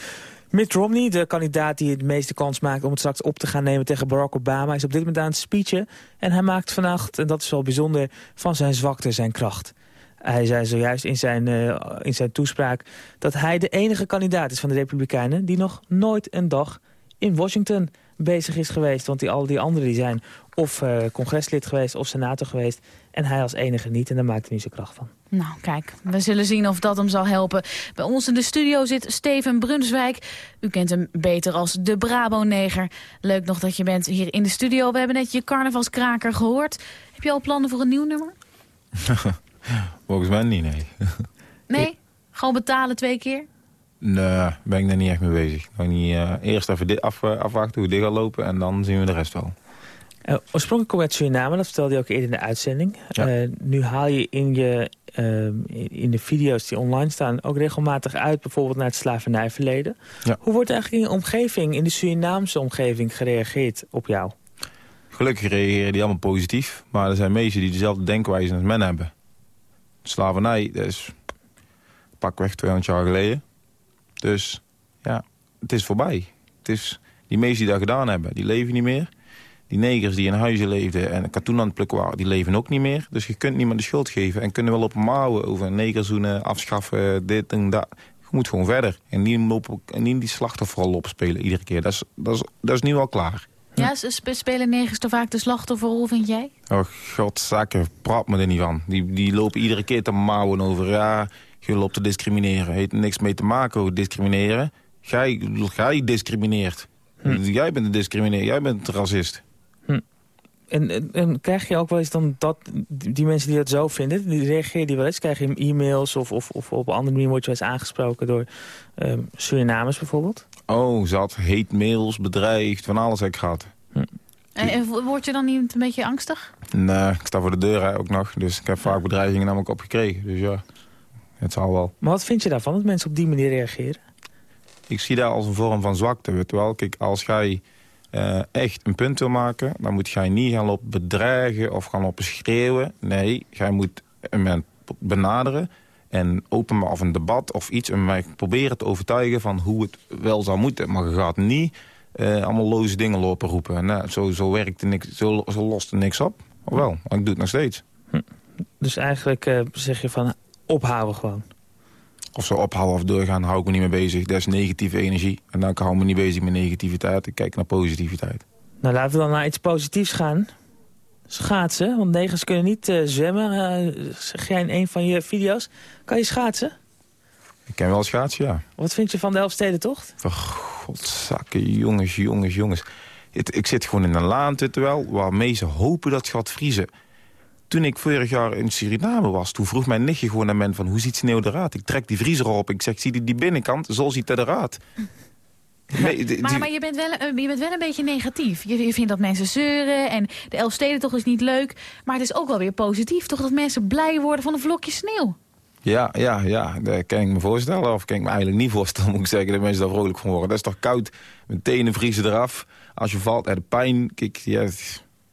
Mitt Romney, de kandidaat die het meeste kans maakt om het straks op te gaan nemen tegen Barack Obama, is op dit moment aan het speechen. En hij maakt vannacht, en dat is wel bijzonder, van zijn zwakte zijn kracht. Hij zei zojuist in zijn, uh, in zijn toespraak dat hij de enige kandidaat is van de Republikeinen die nog nooit een dag in Washington bezig is geweest. Want die, al die anderen die zijn of uh, congreslid geweest of senator geweest. En hij als enige niet. En daar maakt hij nu zijn kracht van. Nou, kijk, we zullen zien of dat hem zal helpen. Bij ons in de studio zit Steven Brunswijk. U kent hem beter als de Brabo-neger. Leuk nog dat je bent hier in de studio. We hebben net je carnavalskraker gehoord. Heb je al plannen voor een nieuw nummer? Volgens mij niet, nee. nee? Gewoon betalen twee keer? Nee, ben ik daar niet echt mee bezig. Nog niet, uh, eerst even dit af, afwachten hoe dit gaat lopen en dan zien we de rest wel. Uh, oorspronkelijk kom je uit Suriname, dat vertelde je ook eerder in de uitzending. Ja. Uh, nu haal je in, je in de video's die online staan ook regelmatig uit... bijvoorbeeld naar het slavernijverleden. Ja. Hoe wordt eigenlijk in de omgeving, in de Surinaamse omgeving, gereageerd op jou? Gelukkig reageren die allemaal positief. Maar er zijn mensen die dezelfde denkwijze als men hebben. Slavernij, dat is pakweg 200 jaar geleden. Dus ja, het is voorbij. Het is, die mensen die dat gedaan hebben, die leven niet meer. Die negers die in huizen leefden en katoen aan het plukken waren, die leven ook niet meer. Dus je kunt niemand de schuld geven en kunnen wel op mouwen over negerzoenen, afschaffen, dit en dat. Je moet gewoon verder. En niet, op, en niet die slachtofferrol opspelen iedere keer. Dat is, dat is, dat is nu al klaar. Ja, ze spelen negers te vaak de slachtofferrol, vind jij? Oh, godzakken, praat me er niet van. Die, die lopen iedere keer te mouwen over, ja, je loopt te discrimineren. Heeft niks mee te maken over discrimineren. Jij, jij discrimineert. Hm. Jij bent een discrimineer, jij bent een racist. Hm. En, en, en, krijg je ook wel eens dan dat, die mensen die dat zo vinden, die reageren die wel eens? Krijg je e-mails of, of, of op andere manier word je wel eens aangesproken door um, Surinamers bijvoorbeeld? Oh, zat, heet mails, bedreigd, van alles heb ik gehad. Hm. En, en, word je dan niet een beetje angstig? Nee, ik sta voor de deur hè, ook nog, dus ik heb vaak bedreigingen namelijk opgekregen. Dus ja, het zal wel. Maar wat vind je daarvan, dat mensen op die manier reageren? Ik zie dat als een vorm van zwakte, weet je wel. Kijk, als jij uh, echt een punt wil maken... dan moet jij niet gaan lopen bedreigen of gaan lopen schreeuwen. Nee, jij moet een moment benaderen... en openbaar of een debat of iets... en mij proberen te overtuigen van hoe het wel zou moeten. Maar je gaat niet uh, allemaal loze dingen lopen roepen. Nou, zo, zo, werkt er niks, zo, zo lost er niks op. Of wel, ik doe het nog steeds. Hm. Dus eigenlijk uh, zeg je van ophouden gewoon. Of zo ophouden of doorgaan, hou ik me niet mee bezig. Dat is negatieve energie. En dan hou ik me niet bezig met negativiteit. Ik kijk naar positiviteit. Nou, laten we dan naar iets positiefs gaan. Schaatsen, want negers kunnen niet uh, zwemmen. Uh, zeg jij in een van je video's. Kan je schaatsen? Ik ken wel schaatsen, ja. Wat vind je van de Elfstedentocht? Van godzakken, jongens, jongens, jongens. Het, ik zit gewoon in een laan, terwijl, waarmee ze hopen dat het gaat vriezen. Toen ik vorig jaar in Suriname was, toen vroeg mijn nichtje gewoon aan men van... hoe ziet sneeuw eruit? Ik trek die vriezer op, ik zeg, zie die, die binnenkant? Zo ziet het eruit. Nee, die- Maar, maar je, bent wel, eh, je bent wel een beetje negatief. Je, je vindt dat mensen zeuren en de Elfstedentocht is niet leuk. Maar het is ook wel weer positief, toch? Dat mensen blij worden van een vlokje sneeuw. Ja, ja, ja, dat kan ik me voorstellen. Of kan ik me eigenlijk niet voorstellen, moet ik zeggen, dat mensen daar vrolijk van worden. Dat is toch koud, mijn tenen vriezen eraf. Als je valt, de pijn, kijk, ja,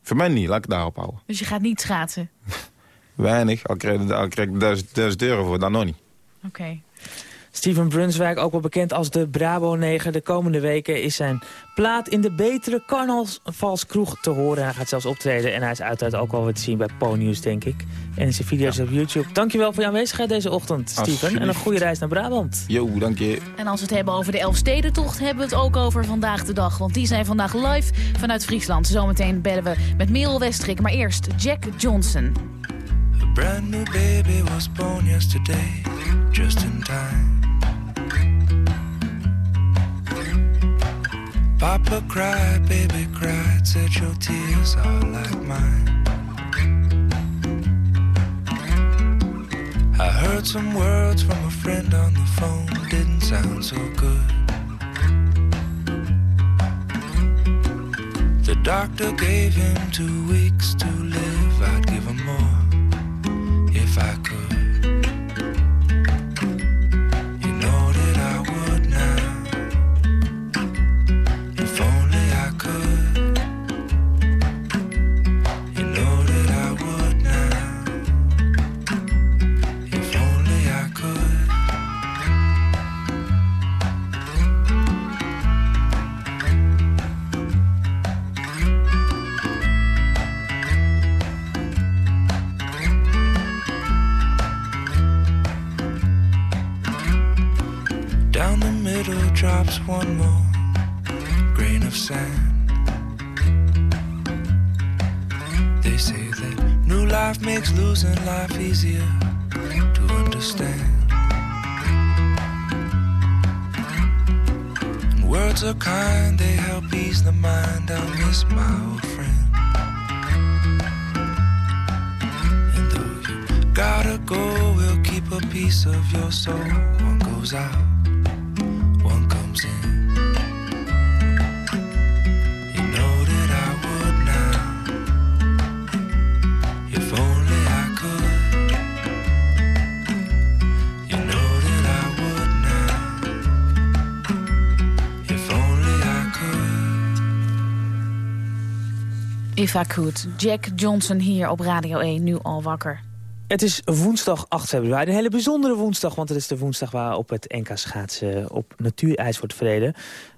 voor mij niet, laat ik het daarop houden. Dus je gaat niet schaatsen. Weinig, al krijg al krijg je duizend, duizend euro voor, dan nog niet. Oké. Steven Brunswijk, ook wel bekend als de Brabo-neger. De komende weken is zijn plaat in de betere carnavalskroeg te horen. Hij gaat zelfs optreden en hij is uiteraard ook wel weer te zien bij Po-nieuws, denk ik. En in zijn video's op YouTube. Dankjewel voor je aanwezigheid deze ochtend, Steven. En een goede reis naar Brabant. Jo, dank je. En als we het hebben over de Elfstedentocht, hebben we het ook over vandaag de dag. Want die zijn vandaag live vanuit Friesland. Zometeen bellen we met Merel Westrik. Maar eerst Jack Johnson. A brand new baby was born yesterday, just in time. Papa cried, baby cried, said your tears are like mine. I heard some words from a friend on the phone, didn't sound so good. The doctor gave him two weeks to live, I'd give him more if I could. If I could. Jack Johnson hier op Radio 1, nu al wakker. Het is woensdag 8 februari. Een hele bijzondere woensdag, want het is de woensdag waarop het NK schaatsen op natuurijs wordt verreden.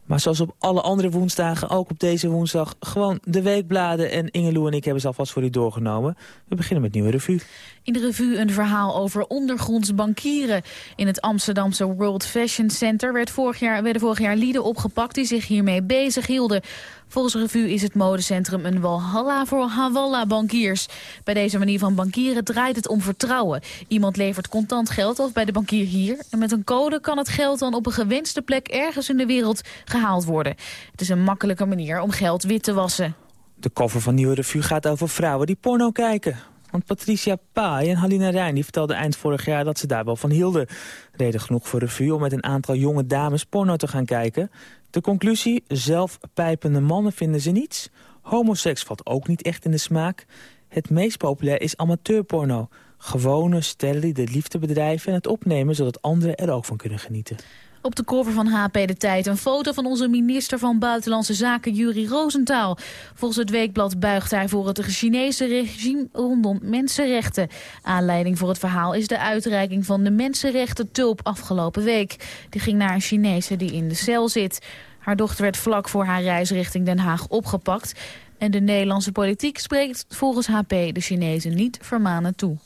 Maar zoals op alle andere woensdagen, ook op deze woensdag, gewoon de weekbladen. En Ingeloe en ik hebben ze alvast voor u doorgenomen. We beginnen met Nieuwe Revue. In de revue een verhaal over ondergronds bankieren. In het Amsterdamse World Fashion Center werd vorig jaar, werden vorig jaar lieden opgepakt die zich hiermee bezig hielden. Volgens revue is het modecentrum een walhalla voor Hawalla-bankiers. Bij deze manier van bankieren draait het om vertrouwen. Iemand levert contant geld af bij de bankier hier. En met een code kan het geld dan op een gewenste plek ergens in de wereld gehaald worden. Het is een makkelijke manier om geld wit te wassen. De cover van Nieuwe Revue gaat over vrouwen die porno kijken. Want Patricia Pai en Halina Rijn vertelden eind vorig jaar dat ze daar wel van hielden. Reden genoeg voor Revue om met een aantal jonge dames porno te gaan kijken. De conclusie, zelfpijpende mannen vinden ze niets. Homoseks valt ook niet echt in de smaak. Het meest populair is amateurporno. Gewone stellen die de liefde bedrijven en het opnemen... zodat anderen er ook van kunnen genieten. Op de cover van HP De Tijd een foto van onze minister van Buitenlandse Zaken, Yuri Rosenthal. Volgens het weekblad buigt hij voor het Chinese regime rondom mensenrechten. Aanleiding voor het verhaal is de uitreiking van de mensenrechten tulp afgelopen week. Die ging naar een Chinese die in de cel zit. Haar dochter werd vlak voor haar reis richting Den Haag opgepakt. En de Nederlandse politiek spreekt volgens HP de Chinezen niet vermanen toe.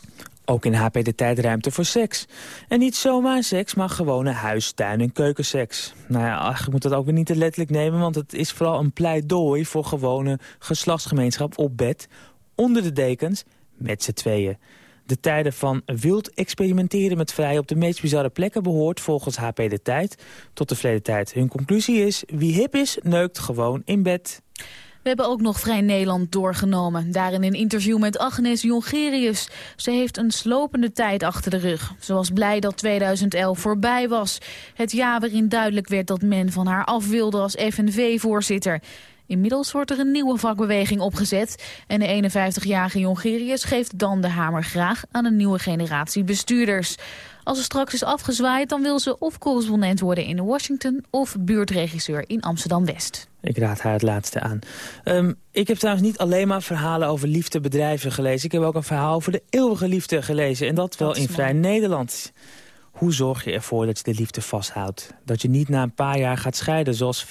Ook in HP de tijd ruimte voor seks. En niet zomaar seks, maar gewone huis, tuin en keukenseks. Nou ja, eigenlijk moet dat ook weer niet te letterlijk nemen... want het is vooral een pleidooi voor gewone geslachtsgemeenschap op bed... onder de dekens, met z'n tweeën. De tijden van wild experimenteren met vrij op de meest bizarre plekken... behoort volgens HP de tijd tot de verleden tijd. Hun conclusie is, wie hip is, neukt gewoon in bed. Hebben ook nog Vrij Nederland doorgenomen. Daarin een interview met Agnes Jongerius. Ze heeft een slopende tijd achter de rug. Ze was blij dat 2011 voorbij was. Het jaar waarin duidelijk werd dat men van haar af wilde als FNV-voorzitter. Inmiddels wordt er een nieuwe vakbeweging opgezet. En de 51-jarige Jongerius geeft dan de hamer graag aan een nieuwe generatie bestuurders. Als ze straks is afgezwaaid, dan wil ze of correspondent worden in Washington... of buurtregisseur in Amsterdam-West. Ik raad haar het laatste aan. Um, ik heb trouwens niet alleen maar verhalen over liefdebedrijven gelezen. Ik heb ook een verhaal over de eeuwige liefde gelezen. En dat, dat wel in Vrij Nederland. Hoe zorg je ervoor dat je de liefde vasthoudt? Dat je niet na een paar jaar gaat scheiden, zoals 35%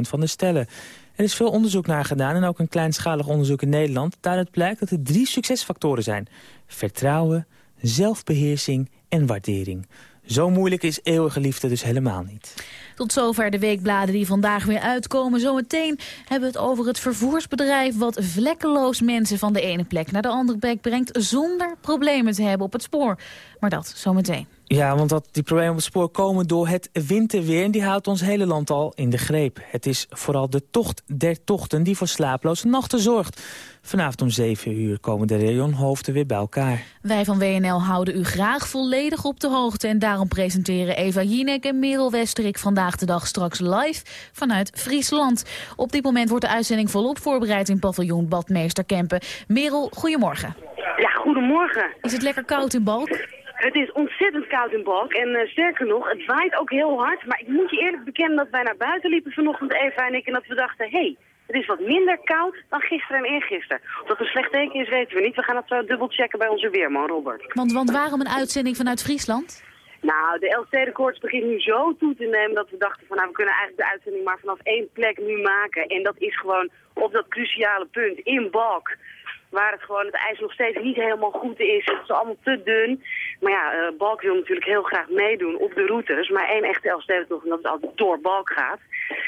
van de stellen. Er is veel onderzoek naar gedaan en ook een kleinschalig onderzoek in Nederland. Daaruit blijkt dat er drie succesfactoren zijn. Vertrouwen, zelfbeheersing en waardering. Zo moeilijk is eeuwige liefde dus helemaal niet. Tot zover de weekbladen die vandaag weer uitkomen. Zometeen hebben we het over het vervoersbedrijf... wat vlekkeloos mensen van de ene plek naar de andere plek brengt... zonder problemen te hebben op het spoor. Maar dat zometeen. Ja, want dat die problemen op het spoor komen door het winterweer... en die houdt ons hele land al in de greep. Het is vooral de tocht der tochten die voor slaaploze nachten zorgt. Vanavond om 7 uur komen de rayonhoofden weer bij elkaar. Wij van WNL houden u graag volledig op de hoogte... en daarom presenteren Eva Jinek en Merel Westerik vandaag de dag straks live vanuit Friesland. Op dit moment wordt de uitzending volop voorbereid in paviljoen Badmeester Kempen. Merel, goedemorgen. Ja, goedemorgen. Is het lekker koud in Balk? Het is ontzettend koud in Balk en uh, sterker nog, het waait ook heel hard. Maar ik moet je eerlijk bekennen dat wij naar buiten liepen vanochtend, Eva en ik, en dat we dachten, hé, hey, het is wat minder koud dan gisteren en eergisteren. Of dat een slecht teken is, weten we niet. We gaan het zo dubbel checken bij onze weerman, Robert. Want, want waarom een uitzending vanuit Friesland? Nou, de Elfstedenkoorts begint nu zo toe te nemen dat we dachten van nou, we kunnen eigenlijk de uitzending maar vanaf één plek nu maken. En dat is gewoon op dat cruciale punt in Balk waar het gewoon het ijs nog steeds niet helemaal goed is. Het is allemaal te dun. Maar ja, uh, Balk wil natuurlijk heel graag meedoen op de routes. Maar één echte Elfstedentocht en dat het altijd door Balk gaat.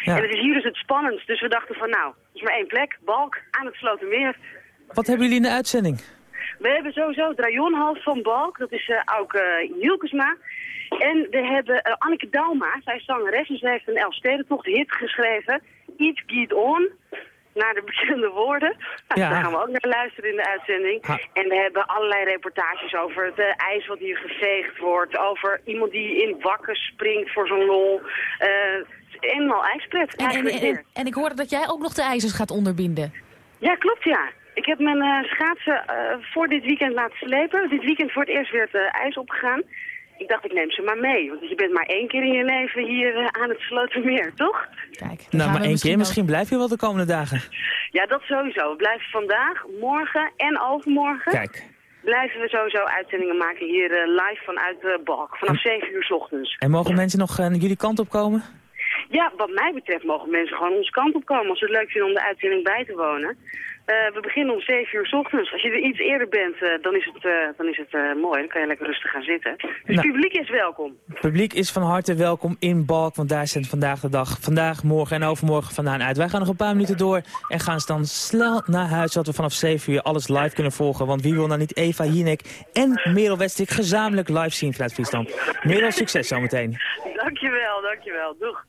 Ja. En het is hier dus het spannendst. Dus we dachten van nou, er is maar één plek, Balk, aan het Slotermeer. Wat hebben jullie in de uitzending? We hebben sowieso het rajonhalf van Balk, dat is uh, ook uh, Hielkesma. En we hebben uh, Anneke Dauma, zij is zangeres en ze heeft een Elfstedentocht hit geschreven. Iets Giet On naar de bekende woorden. Nou, ja. Daar gaan we ook naar luisteren in de uitzending. Ha. En we hebben allerlei reportages over het uh, ijs wat hier geveegd wordt. Over iemand die in bakken springt voor zo'n lol. Uh, eenmaal ijspret. En, en, en, en, ik hoorde dat jij ook nog de ijzers gaat onderbinden. Ja, klopt ja. Ik heb mijn uh, schaatsen voor dit weekend laten slepen. Dit weekend voor het eerst weer het ijs opgegaan. Ik dacht, ik neem ze maar mee. Want je bent maar één keer in je leven hier uh, aan het Slotermeer, toch? Kijk, nou, maar één keer. Misschien blijf je wel de komende dagen. Ja, dat sowieso. We blijven vandaag, morgen en overmorgen... Kijk. Blijven we sowieso uitzendingen maken hier uh, live vanuit uh, Balk. Vanaf 7 uur s ochtends. En mogen mensen nog naar jullie kant op komen? Ja, wat mij betreft mogen mensen gewoon onze kant op komen... als ze het leuk vinden om de uitzending bij te wonen. Uh, we beginnen om 7 uur s ochtends. Als je er iets eerder bent, uh, dan is het, uh, dan is het mooi. Dan kan je lekker rustig gaan zitten. Dus het nou, publiek is welkom. Het publiek is van harte welkom in Balk, want daar zijn vandaag de dag, vandaag, morgen en overmorgen vandaan uit. Wij gaan nog een paar minuten door en gaan dan snel naar huis, zodat we vanaf 7 uur alles live kunnen volgen. Want wie wil nou niet Eva Jinek en Merel Westrik gezamenlijk live zien vanuit Friesland. Merel, succes zometeen. Dankjewel, dankjewel. Doeg.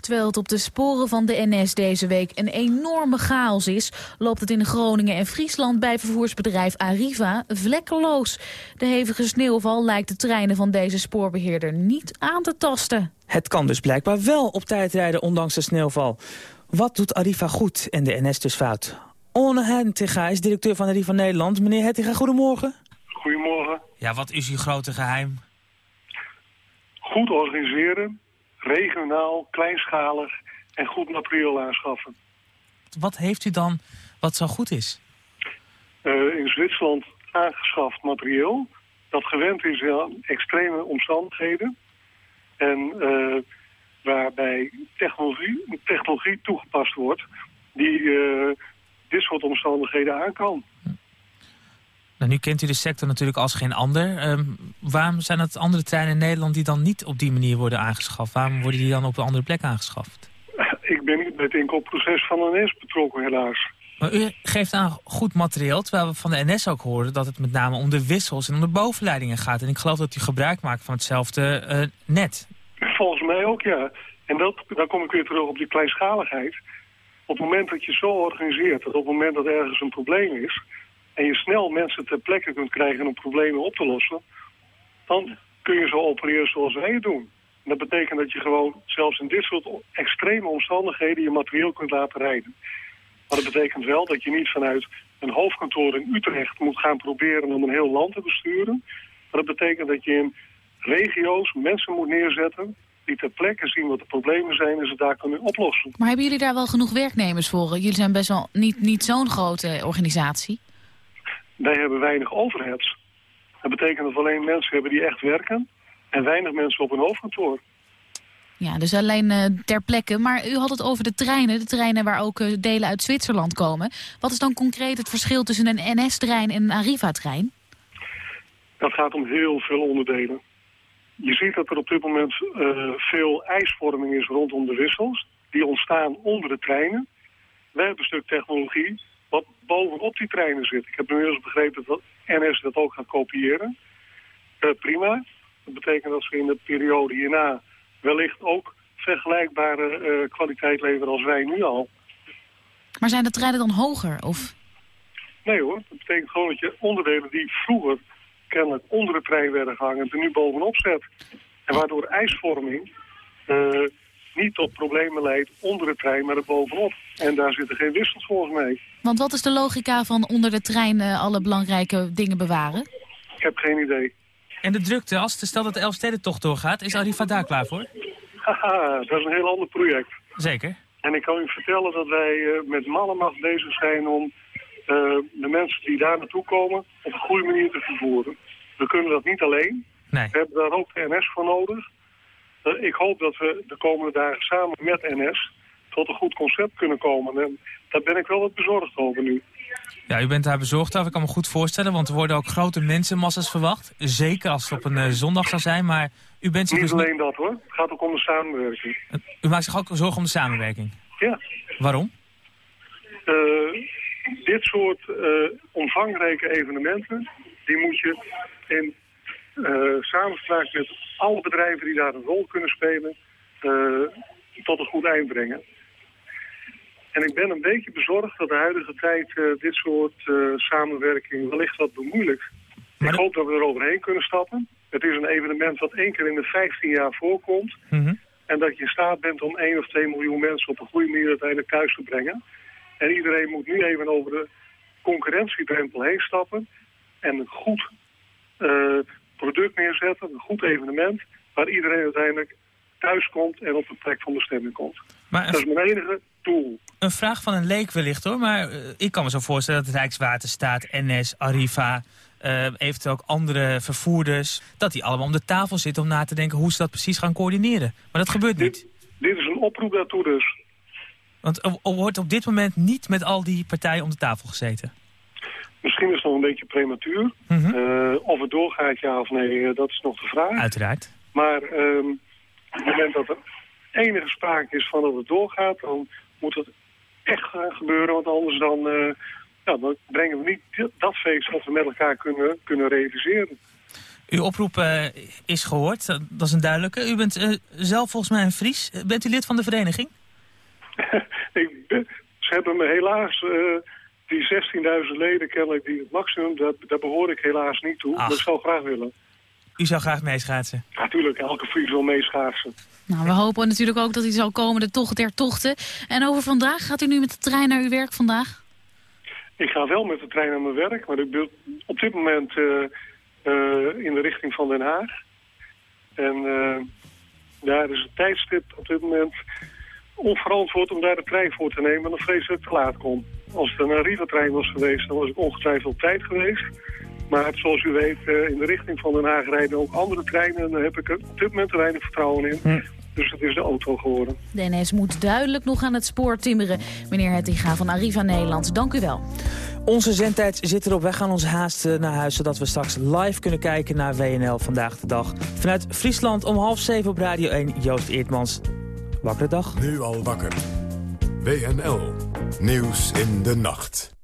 Terwijl het op de sporen van de NS deze week een enorme chaos is... loopt het in Groningen en Friesland bij vervoersbedrijf Arriva vlekkeloos. De hevige sneeuwval lijkt de treinen van deze spoorbeheerder niet aan te tasten. Het kan dus blijkbaar wel op tijd rijden, ondanks de sneeuwval. Wat doet Arriva goed en de NS dus fout? Onne Hettiga is directeur van Arriva Nederland. Meneer Hettiga, goedemorgen. Goedemorgen. Ja, wat is uw grote geheim? Goed organiseren, regionaal, kleinschalig en goed materieel aanschaffen. Wat heeft u dan wat zo goed is? Uh, in Zwitserland aangeschaft materieel dat gewend is aan extreme omstandigheden. En uh, waarbij technologie, technologie toegepast wordt die uh, dit soort omstandigheden aan kan. Nou, nu kent u de sector natuurlijk als geen ander. Um, waarom zijn het andere treinen in Nederland die dan niet op die manier worden aangeschaft? Waarom worden die dan op een andere plek aangeschaft? Ik ben niet bij het inkoopproces van de NS betrokken, helaas. Maar u geeft aan goed materieel, terwijl we van de NS ook horen... dat het met name om de wissels en om de bovenleidingen gaat. En ik geloof dat u gebruik maakt van hetzelfde uh, net. Volgens mij ook, ja. En dat, dan kom ik weer terug op die kleinschaligheid. Op het moment dat je zo organiseert, dat op het moment dat ergens een probleem is... en je snel mensen ter plekke kunt krijgen om problemen op te lossen... dan kun je zo opereren zoals wij het doen. En dat betekent dat je gewoon zelfs in dit soort extreme omstandigheden je materieel kunt laten rijden. Maar dat betekent wel dat je niet vanuit een hoofdkantoor in Utrecht moet gaan proberen om een heel land te besturen. Maar dat betekent dat je in regio's mensen moet neerzetten die ter plekke zien wat de problemen zijn en ze daar kunnen oplossen. Maar hebben jullie daar wel genoeg werknemers voor? Jullie zijn best wel niet, niet zo'n grote organisatie. Wij hebben weinig overheads. Dat betekent dat we alleen mensen hebben die echt werken en weinig mensen op een hoofdkantoor. Ja, dus alleen eh, ter plekke. Maar u had het over de treinen, de treinen waar ook eh, delen uit Zwitserland komen. Wat is dan concreet het verschil tussen een NS-trein en een Arriva-trein? Dat gaat om heel veel onderdelen. Je ziet dat er op dit moment eh, veel ijsvorming is rondom de wissels. Die ontstaan onder de treinen. We hebben een stuk technologie wat bovenop die treinen zit. Ik heb nu eerst begrepen dat NS dat ook gaat kopiëren. Eh, prima. Dat betekent dat ze in de periode hierna wellicht ook vergelijkbare eh, kwaliteit leveren als wij nu al. Maar zijn de treinen dan hoger? Of? Nee hoor, dat betekent gewoon dat je onderdelen die vroeger kennelijk onder de trein werden gehangen, er nu bovenop zet. En waardoor ijsvorming eh, niet tot problemen leidt onder de trein, maar er bovenop. En daar zitten geen wissels volgens mij. Want wat is de logica van onder de trein eh, alle belangrijke dingen bewaren? Ik heb geen idee. En de drukte, als de, stel dat de Elfstedentocht doorgaat, is Arriva daar klaar voor? Haha, dat is een heel ander project. Zeker. En ik kan u vertellen dat wij uh, met mannenmacht bezig zijn om uh, de mensen die daar naartoe komen op een goede manier te vervoeren. We kunnen dat niet alleen. Nee. We hebben daar ook de NS voor nodig. Uh, ik hoop dat we de komende dagen samen met NS tot een goed concept kunnen komen. En daar ben ik wel wat bezorgd over nu. Ja, u bent daar bezorgd over. Ik kan me goed voorstellen, want er worden ook grote mensenmassa's verwacht. Zeker als het op een uh, zondag zou zijn, maar u bent zich Niet dus alleen dat hoor, het gaat ook om de samenwerking. U maakt zich ook zorgen om de samenwerking? Ja. Waarom? Uh, dit soort uh, omvangrijke evenementen, die moet je in samenspraak met alle bedrijven die daar een rol kunnen spelen, tot een goed eind brengen. En ik ben een beetje bezorgd dat de huidige tijd dit soort samenwerking wellicht wat bemoeilijkt. Ik hoop dat we er overheen kunnen stappen. Het is een evenement wat één keer in de 15 jaar voorkomt. Mm -hmm. En dat je in staat bent om 1 of 2 miljoen mensen op een goede manier uiteindelijk thuis te brengen. En iedereen moet nu even over de concurrentiedrempel heen stappen. En een goed uh, product neerzetten, een goed evenement. Waar iedereen uiteindelijk thuis komt en op de plek van bestemming komt. Maar dat is mijn enige doel. Een vraag van een leek wellicht hoor. Maar uh, ik kan me zo voorstellen dat Rijkswaterstaat, NS, Arriva... Uh, eventueel ook andere vervoerders... dat die allemaal om de tafel zitten om na te denken... hoe ze dat precies gaan coördineren. Maar dat gebeurt niet. Dit, is een oproep daartoe dus. Want er wordt op dit moment niet met al die partijen om de tafel gezeten. Misschien is het nog een beetje prematuur. Mm -hmm. uh, of het doorgaat, ja of nee, dat is nog de vraag. Uiteraard. Maar um, op het moment dat er enige sprake is van dat het doorgaat... dan moet het echt gaan gebeuren, want anders dan... Uh, ja, dan brengen we niet dat feest wat we met elkaar kunnen, kunnen realiseren. Uw oproep uh, is gehoord, dat is een duidelijke. U bent uh, zelf volgens mij een Fries. Bent u lid van de vereniging? ik ben, ze hebben me helaas, die 16.000 leden kennelijk, die het maximum, dat, daar behoor ik helaas niet toe. Ach. Maar ik zou graag willen. U zou graag meeschaatsen? Natuurlijk, elke Fries wil meeschaatsen. Nou, we hopen natuurlijk ook dat hij zal komen, de tocht der tochten. En over vandaag, gaat u nu met de trein naar uw werk vandaag? Ik ga wel met de trein naar mijn werk, maar ik ben op dit moment uh, uh, in de richting van Den Haag. En uh, daar is het tijdstip op dit moment onverantwoord om daar de trein voor te nemen. Dan vrees ik dat ik te laat kom. Als het een Arriva-trein was geweest, dan was ik ongetwijfeld op tijd geweest. Maar zoals u weet, in de richting van Den Haag rijden ook andere treinen. En daar heb ik op dit moment weinig vertrouwen in. Hm. Dus het is de auto geworden. De NS moet duidelijk nog aan het spoor timmeren. Meneer Hettinga van Arriva Nederland, dank u wel. Onze zendtijd zit erop. Wij gaan ons haasten naar huis... zodat we straks live kunnen kijken naar WNL Vandaag de Dag. Vanuit Friesland om half zeven op Radio 1, Joost Eertmans. Wakkere dag. Nu al wakker. WNL. Nieuws in de nacht.